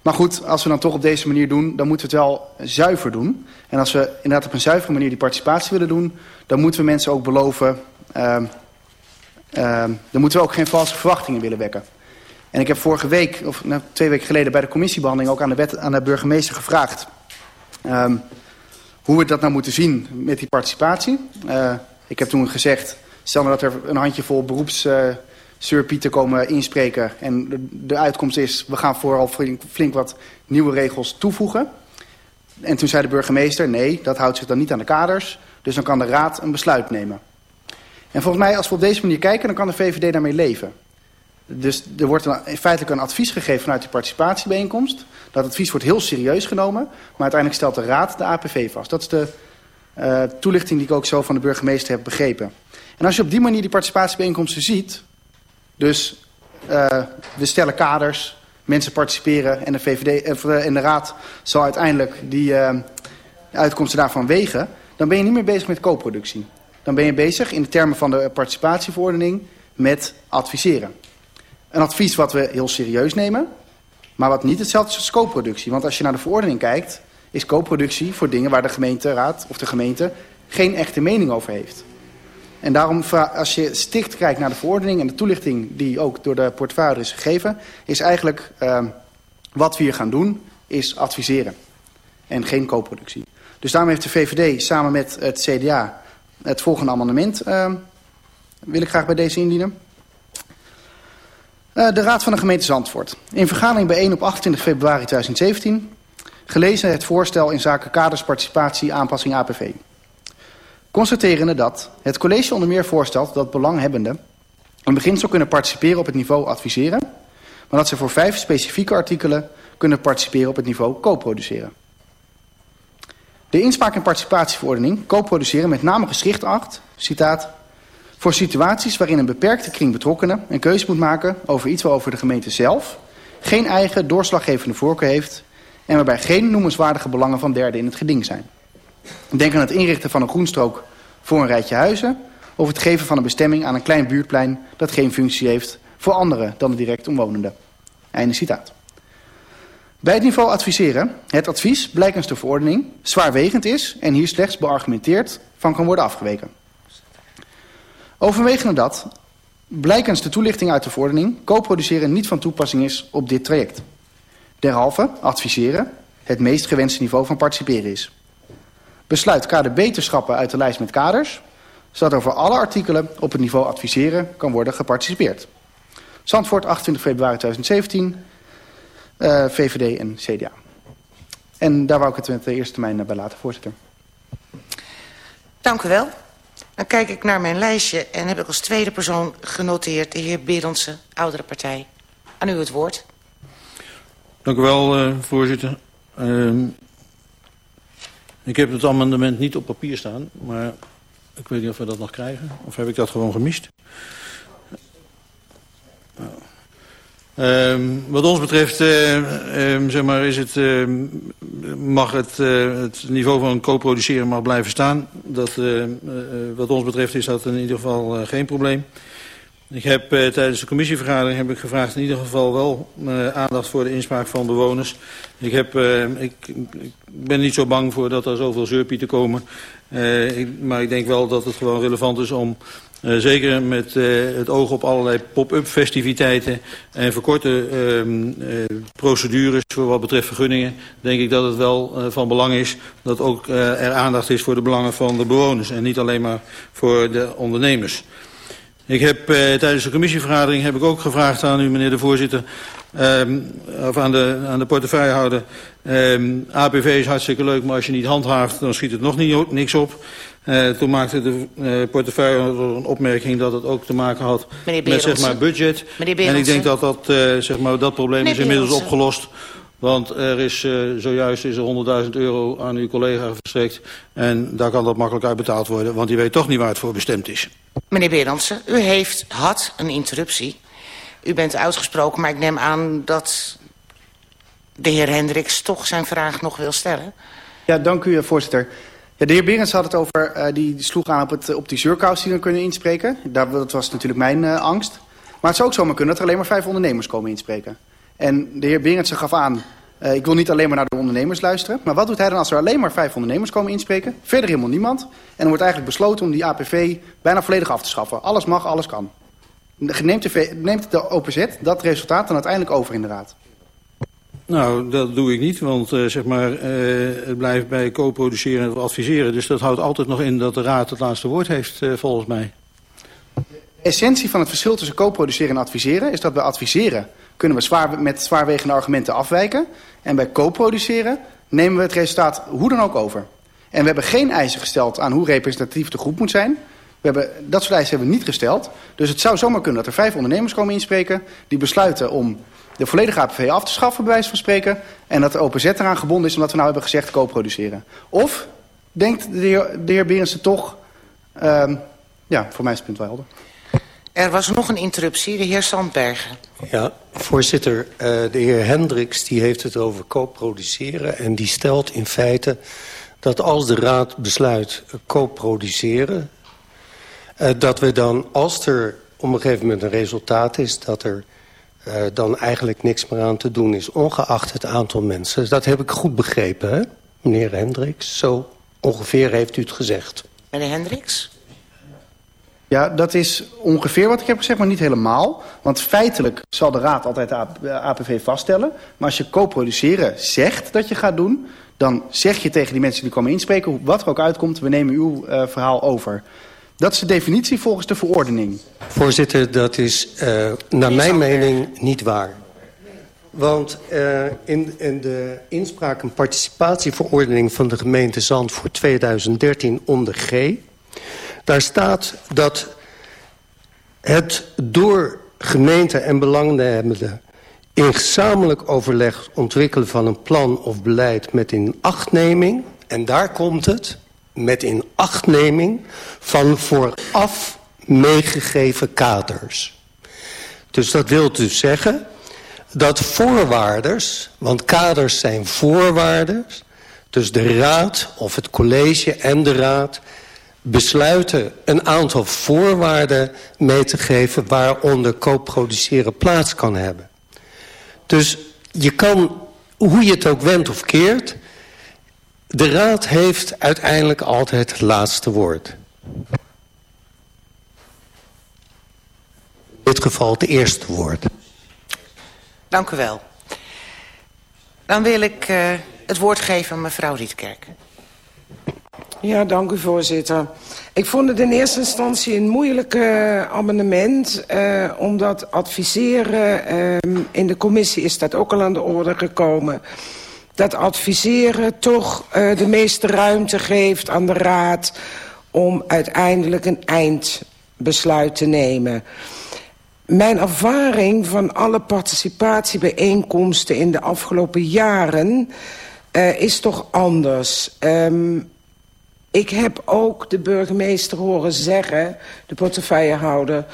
Maar goed, als we dan toch op deze manier doen, dan moeten we het wel zuiver doen. En als we inderdaad op een zuivere manier die participatie willen doen, dan moeten we mensen ook beloven, uh, uh, dan moeten we ook geen valse verwachtingen willen wekken. En ik heb vorige week, of nou, twee weken geleden bij de commissiebehandeling ook aan de, wet, aan de burgemeester gevraagd um, hoe we dat nou moeten zien met die participatie. Uh, ik heb toen gezegd, stel nou dat er een handjevol beroeps... Uh, surpieten komen inspreken. En de, de, uitkomst is, we gaan vooral flink, wat nieuwe regels toevoegen. En toen zei de burgemeester, nee, dat houdt zich dan niet aan de kaders. Dus dan kan de raad een besluit nemen. En volgens mij, als we op deze manier kijken, dan kan de VVD daarmee leven. Dus er wordt een, feitelijk een advies gegeven vanuit die participatiebijeenkomst. Dat advies wordt heel serieus genomen. Maar uiteindelijk stelt de raad de APV vast. Dat is de uh, toelichting die ik ook zo van de burgemeester heb begrepen. En als je op die manier die participatiebijeenkomsten ziet... dus uh, we stellen kaders, mensen participeren... en de, VVD, uh, en de raad zal uiteindelijk die uitkomsten daarvan wegen... dan ben je niet meer bezig met co-productie. Dan ben je bezig in de termen van de participatieverordening met adviseren. Een advies wat we heel serieus nemen, maar wat niet hetzelfde is als co-productie. Want als je naar de verordening kijkt, is co-productie voor dingen waar de gemeenteraad of de gemeente geen echte mening over heeft. En daarom, als je sticht kijkt naar de verordening en de toelichting die ook door de portefeuille is gegeven, is eigenlijk uh, wat we hier gaan doen, is adviseren. En geen co-productie. Dus daarom heeft de VVD samen met het CDA het volgende amendement, uh, wil ik graag bij deze indienen. Uh, de Raad van de gemeente Zandvoort. In vergadering bijeen op 28 februari 2017 gelezen het voorstel in zaken kadersparticipatie aanpassing APV. Constaterende dat het college onder meer voorstelt dat belanghebbenden in beginsel kunnen participeren op het niveau adviseren, maar dat ze voor vijf specifieke artikelen kunnen participeren op het niveau co-produceren. De inspraak- en participatieverordening co-produceren met name geschikt acht, citaat, voor situaties waarin een beperkte kring betrokkenen een keuze moet maken over iets waarover de gemeente zelf geen eigen doorslaggevende voorkeur heeft en waarbij geen noemenswaardige belangen van derden in het geding zijn. Denk aan het inrichten van een groenstrook voor een rijtje huizen of het geven van een bestemming aan een klein buurtplein dat geen functie heeft voor anderen dan de direct omwonenden. Einde citaat. Bij het niveau adviseren, het advies, blijkens de verordening, zwaarwegend is en hier slechts beargumenteerd van kan worden afgeweken. Overwegende dat, blijkens de toelichting uit de verordening, co-produceren niet van toepassing is op dit traject. Derhalve adviseren het meest gewenste niveau van participeren is. Besluit kader beter schrappen uit de lijst met kaders, zodat over alle artikelen op het niveau adviseren kan worden geparticipeerd. Zandvoort, 28 februari 2017, uh, VVD en CDA. En daar wou ik het met de eerste termijn bij laten, voorzitter. Dank u wel. Dan kijk ik naar mijn lijstje en heb ik als tweede persoon genoteerd... de heer Berendsen, Oudere Partij. Aan u het woord. Dank u wel, uh, voorzitter. Uh, ik heb het amendement niet op papier staan, maar ik weet niet of we dat nog krijgen. Of heb ik dat gewoon gemist? Nou. Um, wat ons betreft uh, um, zeg maar, is het, uh, mag het, uh, het niveau van co-produceren blijven staan. Dat, wat ons betreft is dat in ieder geval geen probleem. Ik heb tijdens de commissievergadering heb ik gevraagd in ieder geval wel aandacht voor de inspraak van bewoners. Ik, heb, ik, ik, ben niet zo bang voor dat er zoveel zeurpieten komen. Maar ik denk wel dat het gewoon relevant is om zeker met het oog op allerlei pop-up festiviteiten en verkorte uh, procedures voor wat betreft vergunningen, denk ik dat het wel van belang is dat ook er aandacht is voor de belangen van de bewoners en niet alleen maar voor de ondernemers. Ik heb tijdens de commissievergadering heb ik ook gevraagd aan u, meneer de voorzitter, um, of aan de, aan de portefeuillehouder. Um, APV is hartstikke leuk, maar als je niet handhaaft, dan schiet het nog niet, niks op. Uh, toen maakte de uh, portefeuille een opmerking dat het ook te maken had met zeg maar, budget. En ik denk dat dat, uh, zeg maar, dat probleem is inmiddels opgelost. Want er is uh, zojuist is er 100.000 euro aan uw collega verstrekt. En daar kan dat makkelijk uit betaald worden. Want die weet toch niet waar het voor bestemd is. Meneer Berendsen, u heeft, had een interruptie. U bent uitgesproken, maar ik neem aan dat de heer Hendricks toch zijn vraag nog wil stellen. Ja, dank u, voorzitter. Ja, de heer Berends had het over, uh, die sloeg aan op, het, op die zeurkous die kunnen inspreken. Dat was natuurlijk mijn uh, angst. Maar het zou ook zomaar kunnen dat er alleen maar vijf ondernemers komen inspreken. En de heer Berendsen gaf aan, uh, ik wil niet alleen maar naar de ondernemers luisteren. Maar wat doet hij dan als er alleen maar vijf ondernemers komen inspreken? Verder helemaal niemand. En er wordt eigenlijk besloten om die APV bijna volledig af te schaffen. Alles mag, alles kan. Neemt de, neemt de OPZ dat resultaat dan uiteindelijk over in de raad? Nou, dat doe ik niet, want uh, zeg maar, uh, het blijft bij co-produceren en adviseren. Dus dat houdt altijd nog in dat de raad het laatste woord heeft, uh, volgens mij. De essentie van het verschil tussen co-produceren en adviseren... is dat bij adviseren kunnen we zwaar, met zwaarwegende argumenten afwijken. En bij co-produceren nemen we het resultaat hoe dan ook over. En we hebben geen eisen gesteld aan hoe representatief de groep moet zijn... We hebben, dat soort eisen hebben we niet gesteld. Dus het zou zomaar kunnen dat er vijf ondernemers komen inspreken... die besluiten om de volledige APV af te schaffen, bij wijze van spreken. En dat de OPZ eraan gebonden is, omdat we nou hebben gezegd co-produceren. Of denkt de heer, de toch... Uh, ja, voor mij is het punt wel helder. Er was nog een interruptie, de heer Sandbergen. Ja, voorzitter, uh, de heer Hendricks die heeft het over co-produceren... en die stelt in feite dat als de raad besluit co-produceren... Uh, dat we dan, als er op een gegeven moment een resultaat is... dat er uh, dan eigenlijk niks meer aan te doen is, ongeacht het aantal mensen. Dat heb ik goed begrepen, hè? meneer Hendricks. Zo ongeveer heeft u het gezegd. Meneer Hendricks? Ja, dat is ongeveer wat ik heb gezegd, maar niet helemaal. Want feitelijk zal de raad altijd de APV vaststellen. Maar als je co-produceren zegt dat je gaat doen... dan zeg je tegen die mensen die komen inspreken... wat er ook uitkomt, we nemen uw uh, verhaal over... Dat is de definitie volgens de verordening. Voorzitter, dat is uh, naar mijn mening niet waar. Want uh, in, in de inspraak- en participatieverordening van de gemeente Zand voor 2013 onder G... daar staat dat het door gemeente en belanghebbenden... in gezamenlijk overleg ontwikkelen van een plan of beleid met inachtneming... en daar komt het met inachtneming van vooraf meegegeven kaders. Dus dat wil dus zeggen dat voorwaarders, want kaders zijn voorwaarders... dus de raad of het college en de raad besluiten een aantal voorwaarden mee te geven... waaronder co-produceren plaats kan hebben. Dus je kan, hoe je het ook wendt of keert... De raad heeft uiteindelijk altijd het laatste woord. In dit geval het eerste woord. Dank u wel. Dan wil ik uh, het woord geven aan mevrouw Rietkerk. Ja, dank u voorzitter. Ik vond het in eerste instantie een moeilijk uh, amendement... Uh, omdat adviseren, uh, in de commissie is dat ook al aan de orde gekomen dat adviseren toch uh, de meeste ruimte geeft aan de Raad... om uiteindelijk een eindbesluit te nemen. Mijn ervaring van alle participatiebijeenkomsten in de afgelopen jaren... Is toch anders. Um, ik heb ook de burgemeester horen zeggen, de portefeuillehouder...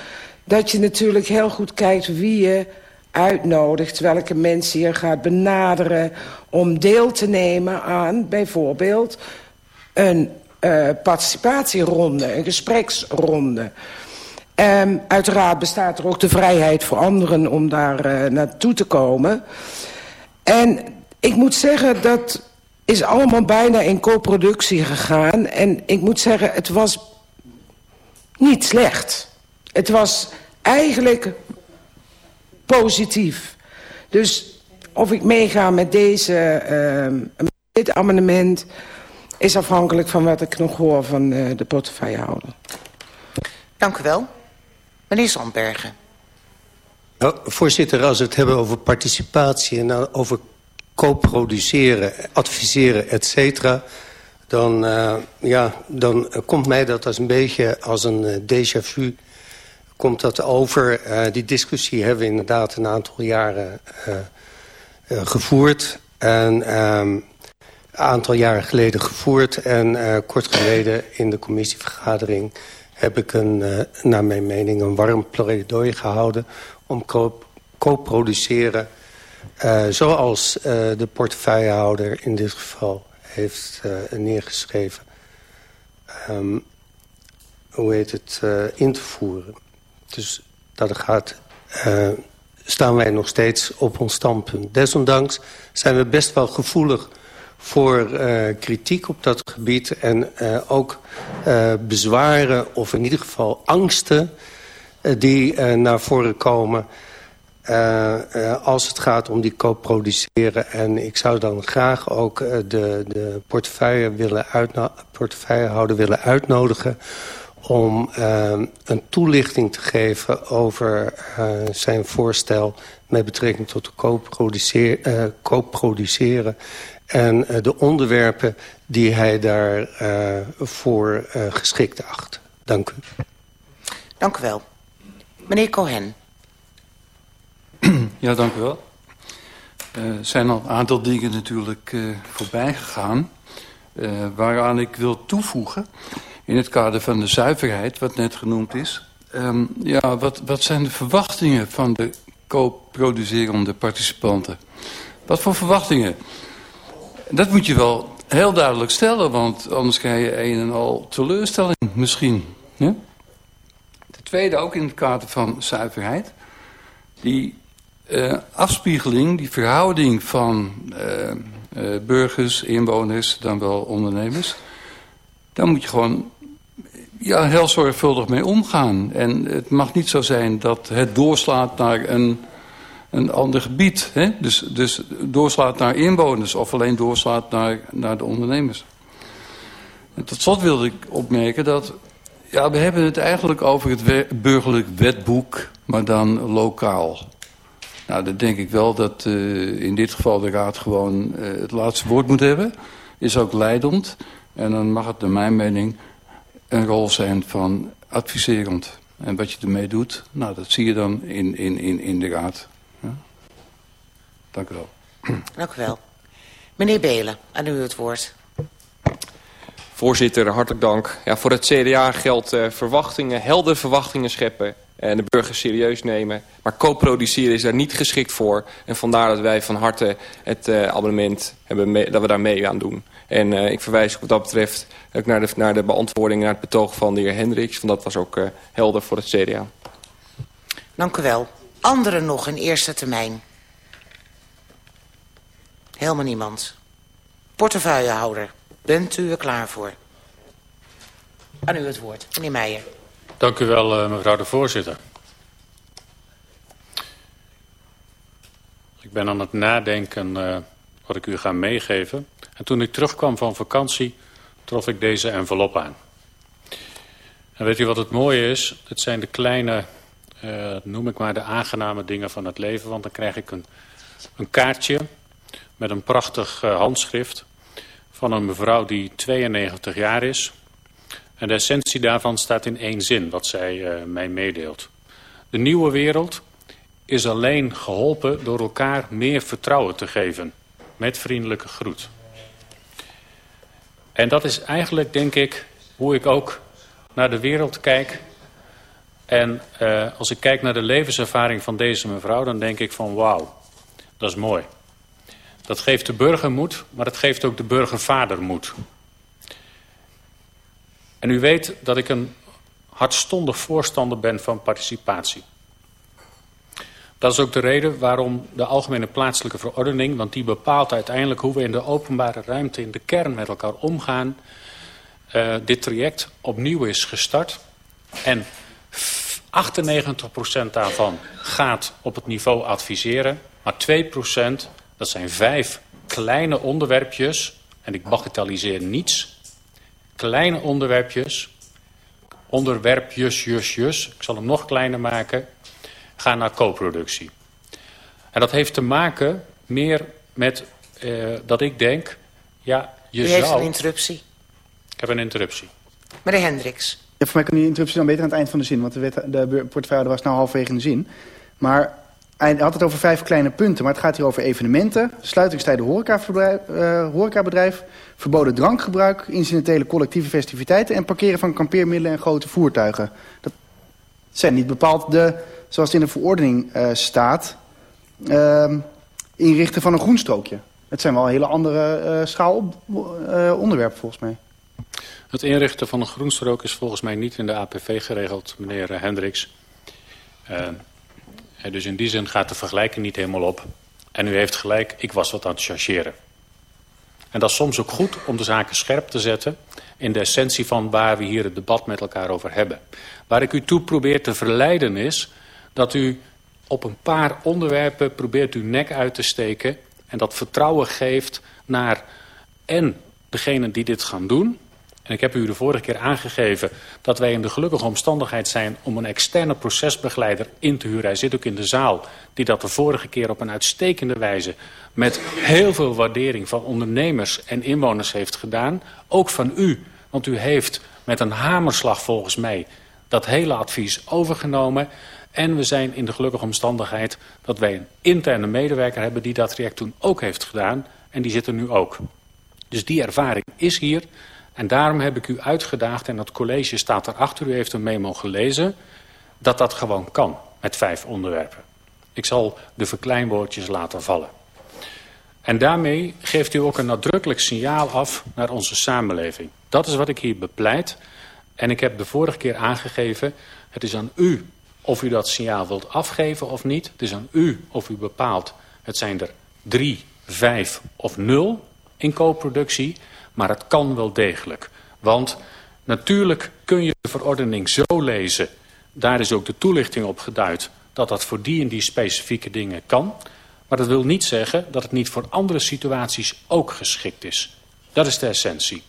dat je natuurlijk heel goed kijkt wie je uitnodigt, welke mensen je gaat benaderen om deel te nemen aan bijvoorbeeld een uh, participatieronde, een gespreksronde. Um, uiteraard bestaat er ook de vrijheid voor anderen om daar uh, naartoe te komen. En ik moet zeggen, dat is allemaal bijna in co-productie gegaan. En ik moet zeggen, het was niet slecht. Het was eigenlijk positief. Dus of ik meega met deze, uh, dit amendement... is afhankelijk van wat ik nog hoor van uh, de portefeuillehouder. Dank u wel. Meneer Zandbergen. Nou, voorzitter, als we het hebben over participatie... en over co-produceren, adviseren, et cetera... Dan, uh, ja, dan komt mij dat als een beetje als een uh, déjà vu komt dat over. Uh, die discussie hebben we inderdaad een aantal jaren uh, gevoerd. En um, een aantal jaren geleden gevoerd. En kort geleden in de commissievergadering heb ik een, naar mijn mening een warm pleidooi gehouden... om co-produceren zoals de portefeuillehouder in dit geval heeft neergeschreven ehm, hoe heet het, uh, in te voeren. Dus dat gaat, uh, staan wij nog steeds op ons standpunt. Desondanks zijn we best wel gevoelig voor uh, kritiek op dat gebied... en ook bezwaren of in ieder geval angsten die naar voren komen... Uh, uh, als het gaat om die co-produceren. En ik zou dan graag ook uh, de, de portefeuille willen portefeuillehouder willen uitnodigen om een toelichting te geven over zijn voorstel met betrekking tot co-produceren en de onderwerpen die hij daarvoor geschikt acht. Dank u. Dank u wel. Meneer Cohen. Ja, dank u wel. Er uh, zijn al een aantal dingen natuurlijk uh, voorbij gegaan... Uh, waaraan ik wil toevoegen in het kader van de zuiverheid, wat net genoemd is. Um, ja, wat, wat zijn de verwachtingen van de co-producerende participanten? Wat voor verwachtingen? Dat moet je wel heel duidelijk stellen, want anders krijg je een en al teleurstelling misschien. Ja? De tweede ook in het kader van zuiverheid. Die uh, afspiegeling, die verhouding van uh, uh, burgers, inwoners, dan wel ondernemers... daar moet je gewoon ja, heel zorgvuldig mee omgaan. En het mag niet zo zijn dat het doorslaat naar een, een ander gebied. Hè? Dus, dus doorslaat naar inwoners of alleen doorslaat naar, naar de ondernemers. En tot slot wilde ik opmerken dat... Ja, we hebben het eigenlijk over het burgerlijk wetboek, maar dan lokaal. Nou, dan denk ik wel dat uh, in dit geval de Raad gewoon uh, het laatste woord moet hebben. Is ook leidend. En dan mag het naar mijn mening een rol zijn van adviserend. En wat je ermee doet, nou, dat zie je dan in, in, in, in de Raad. Ja? Dank u wel. Dank u wel. Meneer Belen, aan u het woord. Voorzitter, hartelijk dank. Ja, voor het CDA geldt uh, verwachtingen, helder verwachtingen scheppen en de burgers serieus nemen. Maar co-produceren is daar niet geschikt voor. En vandaar dat wij van harte het uh, abonnement hebben dat we daar mee aan doen. En uh, ik verwijs wat dat betreft ook naar de, naar de beantwoording, naar het betoog van de heer Hendricks. Want dat was ook uh, helder voor het CDA. Dank u wel. Anderen nog in eerste termijn? Helemaal niemand. Portefeuillehouder, bent u er klaar voor? Aan u het woord, meneer Meijer. Dank u wel, uh, mevrouw de voorzitter. Ik ben aan het nadenken uh, wat ik u ga meegeven. En toen ik terugkwam van vakantie, trof ik deze envelop aan. En weet u wat het mooie is? Het zijn de kleine, uh, noem ik maar de aangename dingen van het leven. Want dan krijg ik een, een kaartje met een prachtig handschrift van een mevrouw die 92 jaar is... En de essentie daarvan staat in één zin, wat zij uh, mij meedeelt. De nieuwe wereld is alleen geholpen door elkaar meer vertrouwen te geven. Met vriendelijke groet. En dat is eigenlijk, denk ik, hoe ik ook naar de wereld kijk. En uh, als ik kijk naar de levenservaring van deze mevrouw, dan denk ik van wauw, dat is mooi. Dat geeft de burger moed, maar het geeft ook de burgervader moed. En u weet dat ik een hartstondig voorstander ben van participatie. Dat is ook de reden waarom de Algemene Plaatselijke Verordening... want die bepaalt uiteindelijk hoe we in de openbare ruimte... in de kern met elkaar omgaan... Uh, dit traject opnieuw is gestart. En 98% daarvan gaat op het niveau adviseren. Maar 2%, dat zijn vijf kleine onderwerpjes... en ik bagatelliseer niets kleine onderwerpjes, onderwerpjes, jus, jus, ik zal hem nog kleiner maken, gaan naar co-productie. En dat heeft te maken meer met uh, dat ik denk, ja, je U zou... heeft een interruptie. Ik heb een interruptie. Meneer Hendricks. Ja, voor mij kan die interruptie dan beter aan het eind van de zin, want de, wet, de portefeuille was nou halverwege in de zin. Maar hij had het over vijf kleine punten, maar het gaat hier over evenementen, sluitingstijden horecabedrijf, uh, horecabedrijf verboden drankgebruik, incidentele collectieve festiviteiten en parkeren van kampeermiddelen en grote voertuigen. Dat zijn niet bepaald de, zoals het in de verordening uh, staat, uh, inrichten van een groenstrookje. Het zijn wel hele andere uh, schaal onderwerpen volgens mij. Het inrichten van een groenstrook is volgens mij niet in de APV geregeld, meneer eh, Hendricks. Dus in die zin gaat de vergelijking niet helemaal op. En u heeft gelijk, ik was wat aan het chargeren. En dat is soms ook goed om de zaken scherp te zetten... in de essentie van waar we hier het debat met elkaar over hebben. Waar ik u toe probeer te verleiden is... dat u op een paar onderwerpen probeert uw nek uit te steken... en dat vertrouwen geeft naar en degenen die dit gaan doen... En ik heb u de vorige keer aangegeven dat wij in de gelukkige omstandigheid zijn om een externe procesbegeleider in te huren. Hij zit ook in de zaal, die dat de vorige keer op een uitstekende wijze met heel veel waardering van ondernemers en inwoners heeft gedaan. Ook van u, want u heeft met een hamerslag volgens mij dat hele advies overgenomen. En we zijn in de gelukkige omstandigheid dat wij een interne medewerker hebben die dat traject toen ook heeft gedaan. En die zit er nu ook. Dus die ervaring is hier. En daarom heb ik u uitgedaagd, en dat college staat erachter, u heeft een memo gelezen, dat dat gewoon kan met vijf onderwerpen. Ik zal de verkleinwoordjes laten vallen. En daarmee geeft u ook een nadrukkelijk signaal af naar onze samenleving. Dat is wat ik hier bepleit. En ik heb de vorige keer aangegeven, het is aan u of u dat signaal wilt afgeven of niet. Het is aan u of u bepaalt, het zijn er drie, vijf of nul in co-productie. Maar het kan wel degelijk. Want natuurlijk kun je de verordening zo lezen. Daar is ook de toelichting op geduid. Dat dat voor die en die specifieke dingen kan. Maar dat wil niet zeggen dat het niet voor andere situaties ook geschikt is. Dat is de essentie.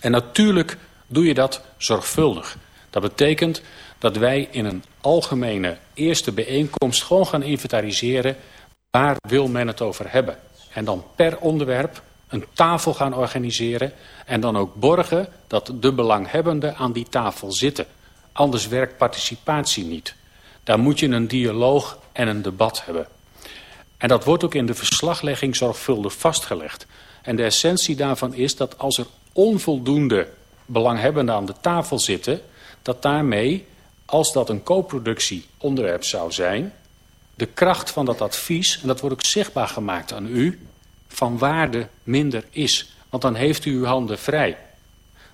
En natuurlijk doe je dat zorgvuldig. Dat betekent dat wij in een algemene eerste bijeenkomst gewoon gaan inventariseren... waar wil men het over hebben. En dan per onderwerp een tafel gaan organiseren... en dan ook borgen dat de belanghebbenden aan die tafel zitten. Anders werkt participatie niet. Daar moet je een dialoog en een debat hebben. En dat wordt ook in de verslaglegging zorgvuldig vastgelegd. En de essentie daarvan is dat als er onvoldoende belanghebbenden aan de tafel zitten... dat daarmee, als dat een co-productie onderwerp zou zijn... de kracht van dat advies, en dat wordt ook zichtbaar gemaakt aan u van waarde minder is. Want dan heeft u uw handen vrij.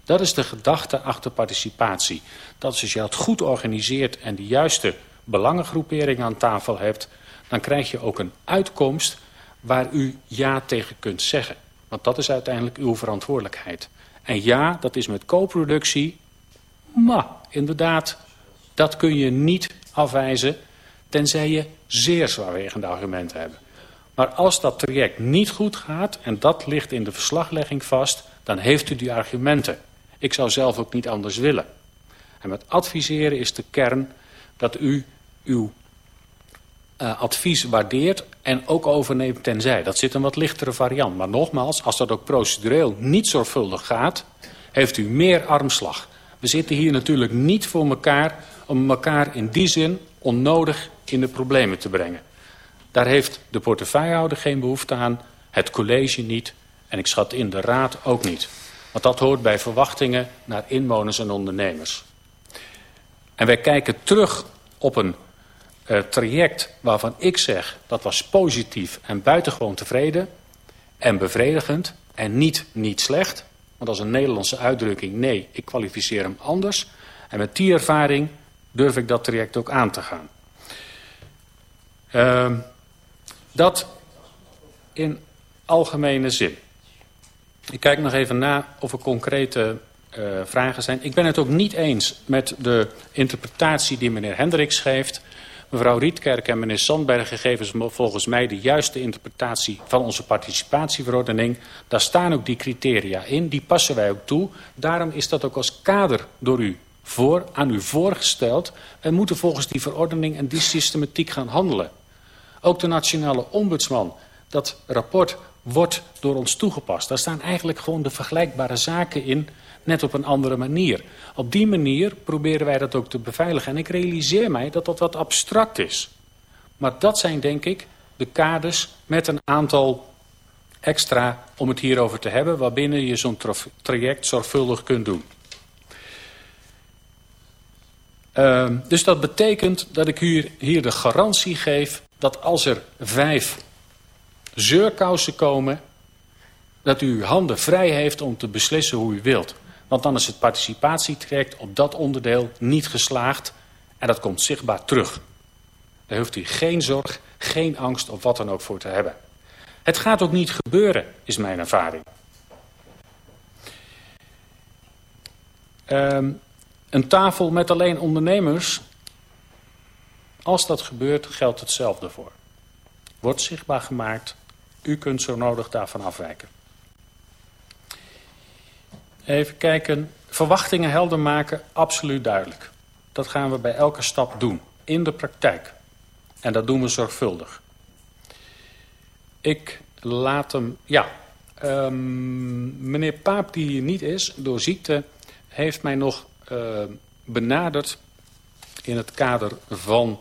Dat is de gedachte achter participatie. Dat is als je het goed organiseert en de juiste belangengroepering aan tafel hebt... dan krijg je ook een uitkomst waar u ja tegen kunt zeggen. Want dat is uiteindelijk uw verantwoordelijkheid. En ja, dat is met co-productie. Maar inderdaad, dat kun je niet afwijzen... tenzij je zeer zwaarwegende argumenten hebt. Maar als dat traject niet goed gaat, en dat ligt in de verslaglegging vast, dan heeft u die argumenten. Ik zou zelf ook niet anders willen. En met adviseren is de kern dat u uw uh, advies waardeert en ook overneemt tenzij. Dat zit een wat lichtere variant. Maar nogmaals, als dat ook procedureel niet zorgvuldig gaat, heeft u meer armslag. We zitten hier natuurlijk niet voor elkaar om elkaar in die zin onnodig in de problemen te brengen. Daar heeft de portefeuillehouder geen behoefte aan, het college niet en ik schat in de raad ook niet. Want dat hoort bij verwachtingen naar inwoners en ondernemers. En wij kijken terug op een uh, traject waarvan ik zeg dat was positief en buitengewoon tevreden en bevredigend en niet niet slecht. Want is een Nederlandse uitdrukking, nee, ik kwalificeer hem anders. En met die ervaring durf ik dat traject ook aan te gaan. Uh, dat in algemene zin. Ik kijk nog even na of er concrete uh, vragen zijn. Ik ben het ook niet eens met de interpretatie die meneer Hendricks geeft. Mevrouw Rietkerk en meneer Sandberg geven volgens mij de juiste interpretatie van onze participatieverordening. Daar staan ook die criteria in, die passen wij ook toe. Daarom is dat ook als kader door u voor, aan u voorgesteld. Wij moeten volgens die verordening en die systematiek gaan handelen. Ook de nationale ombudsman, dat rapport wordt door ons toegepast. Daar staan eigenlijk gewoon de vergelijkbare zaken in, net op een andere manier. Op die manier proberen wij dat ook te beveiligen. En ik realiseer mij dat dat wat abstract is. Maar dat zijn denk ik de kaders met een aantal extra om het hierover te hebben... waarbinnen je zo'n traject zorgvuldig kunt doen. Uh, dus dat betekent dat ik hier, hier de garantie geef dat als er vijf zeurkousen komen... dat u uw handen vrij heeft om te beslissen hoe u wilt. Want dan is het participatietraject op dat onderdeel niet geslaagd en dat komt zichtbaar terug. Daar hoeft u geen zorg, geen angst of wat dan ook voor te hebben. Het gaat ook niet gebeuren, is mijn ervaring. Um, een tafel met alleen ondernemers, als dat gebeurt, geldt hetzelfde voor. Wordt zichtbaar gemaakt, u kunt zo nodig daarvan afwijken. Even kijken, verwachtingen helder maken, absoluut duidelijk. Dat gaan we bij elke stap doen, in de praktijk. En dat doen we zorgvuldig. Ik laat hem, ja, um, meneer Paap die hier niet is, door ziekte, heeft mij nog uh, benaderd in het kader van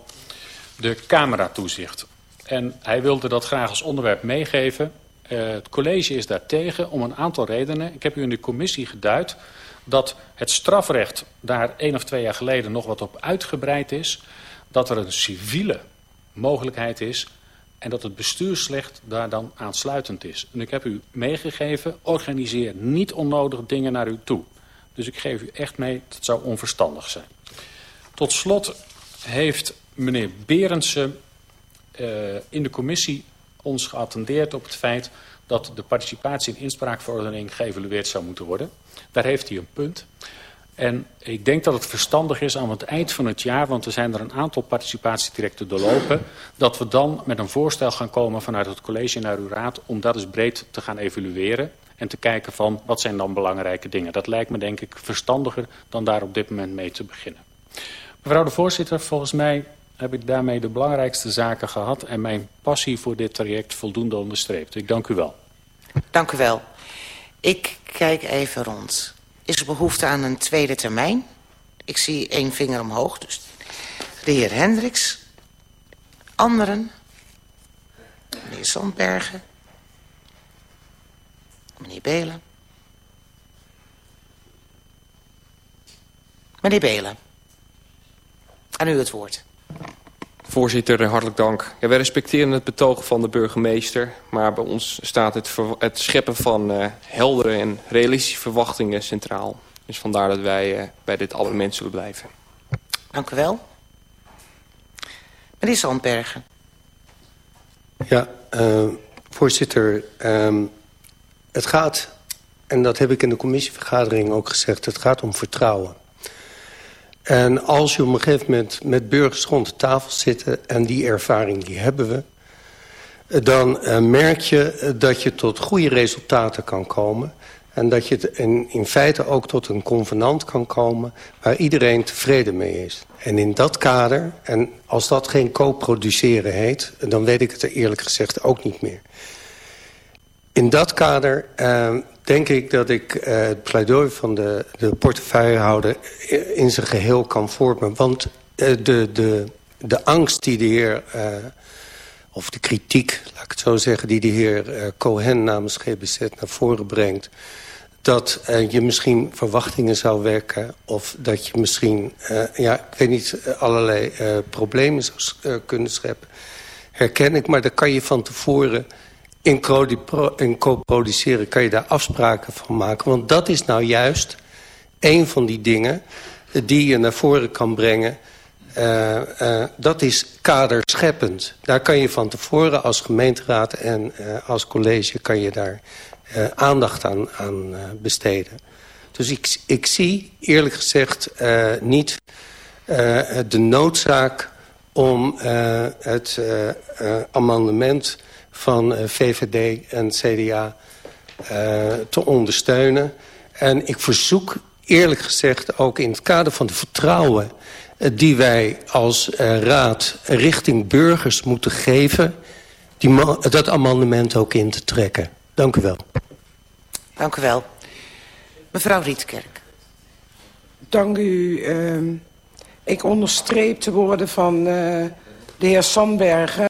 de cameratoezicht. En hij wilde dat graag als onderwerp meegeven. Uh, het college is daartegen om een aantal redenen. Ik heb u in de commissie geduid dat het strafrecht daar één of twee jaar geleden nog wat op uitgebreid is. Dat er een civiele mogelijkheid is en dat het bestuursrecht daar dan aansluitend is. En ik heb u meegegeven, organiseer niet onnodig dingen naar u toe. Dus ik geef u echt mee, het zou onverstandig zijn. Tot slot heeft meneer Berendsen uh, in de commissie ons geattendeerd op het feit dat de participatie- en inspraakverordening geëvalueerd zou moeten worden. Daar heeft hij een punt. En ik denk dat het verstandig is aan het eind van het jaar, want er zijn er een aantal participatiedirecten doorlopen, dat we dan met een voorstel gaan komen vanuit het college naar uw raad om dat eens breed te gaan evalueren en te kijken van wat zijn dan belangrijke dingen. Dat lijkt me denk ik verstandiger dan daar op dit moment mee te beginnen. Mevrouw de voorzitter, volgens mij heb ik daarmee de belangrijkste zaken gehad en mijn passie voor dit traject voldoende onderstreept. Ik dank u wel. Dank u wel. Ik kijk even rond. Is er behoefte aan een tweede termijn? Ik zie één vinger omhoog, dus de heer Hendricks. Anderen? Meneer Zandbergen. Meneer Belen. Meneer Belen. Aan u het woord. Voorzitter, hartelijk dank. Ja, wij respecteren het betoog van de burgemeester... maar bij ons staat het, het scheppen van uh, heldere en realistische verwachtingen centraal. Dus vandaar dat wij uh, bij dit abonnement zullen blijven. Dank u wel. Meneer Sandbergen. Ja, uh, voorzitter... Um, het gaat, en dat heb ik in de commissievergadering ook gezegd... het gaat om vertrouwen. En als je op een gegeven moment met burgers rond de tafel zitten... en die ervaring die hebben we... dan uh, merk je dat je tot goede resultaten kan komen... en dat je in, in feite ook tot een convenant kan komen... waar iedereen tevreden mee is. En in dat kader, en als dat geen co-produceren heet... dan weet ik het er eerlijk gezegd ook niet meer. In dat kader uh, denk ik dat ik uh, het pleidooi van de, de portefeuillehouder in zijn geheel kan vormen. Want uh, de, de, de angst die de heer, uh, of de kritiek, laat ik het zo zeggen... die de heer Cohen namens GBZ naar voren brengt... dat je misschien verwachtingen zou wekken... of dat je misschien, ja, ik weet niet, allerlei problemen zou kunnen scheppen... herken ik, maar daar kan je van tevoren in co-produceren kan je daar afspraken van maken. Want dat is nou juist een van die dingen die je naar voren kan brengen. Uh, uh, dat is kaderscheppend. Daar kan je van tevoren als gemeenteraad en uh, als college... kan je daar aandacht aan, aan besteden. Dus ik, ik zie eerlijk gezegd niet de noodzaak om het amendement van eh, VVD en CDA uh, eh, te ondersteunen. En ik verzoek eerlijk gezegd ook in het kader van de vertrouwen... Uh, die wij als raad richting burgers moeten geven... Die dat amendement ook in te trekken. Dank u wel. Dank u wel. Mevrouw Rietkerk. Dank u. Uh, ik onderstreep de woorden van de heer Sandbergen...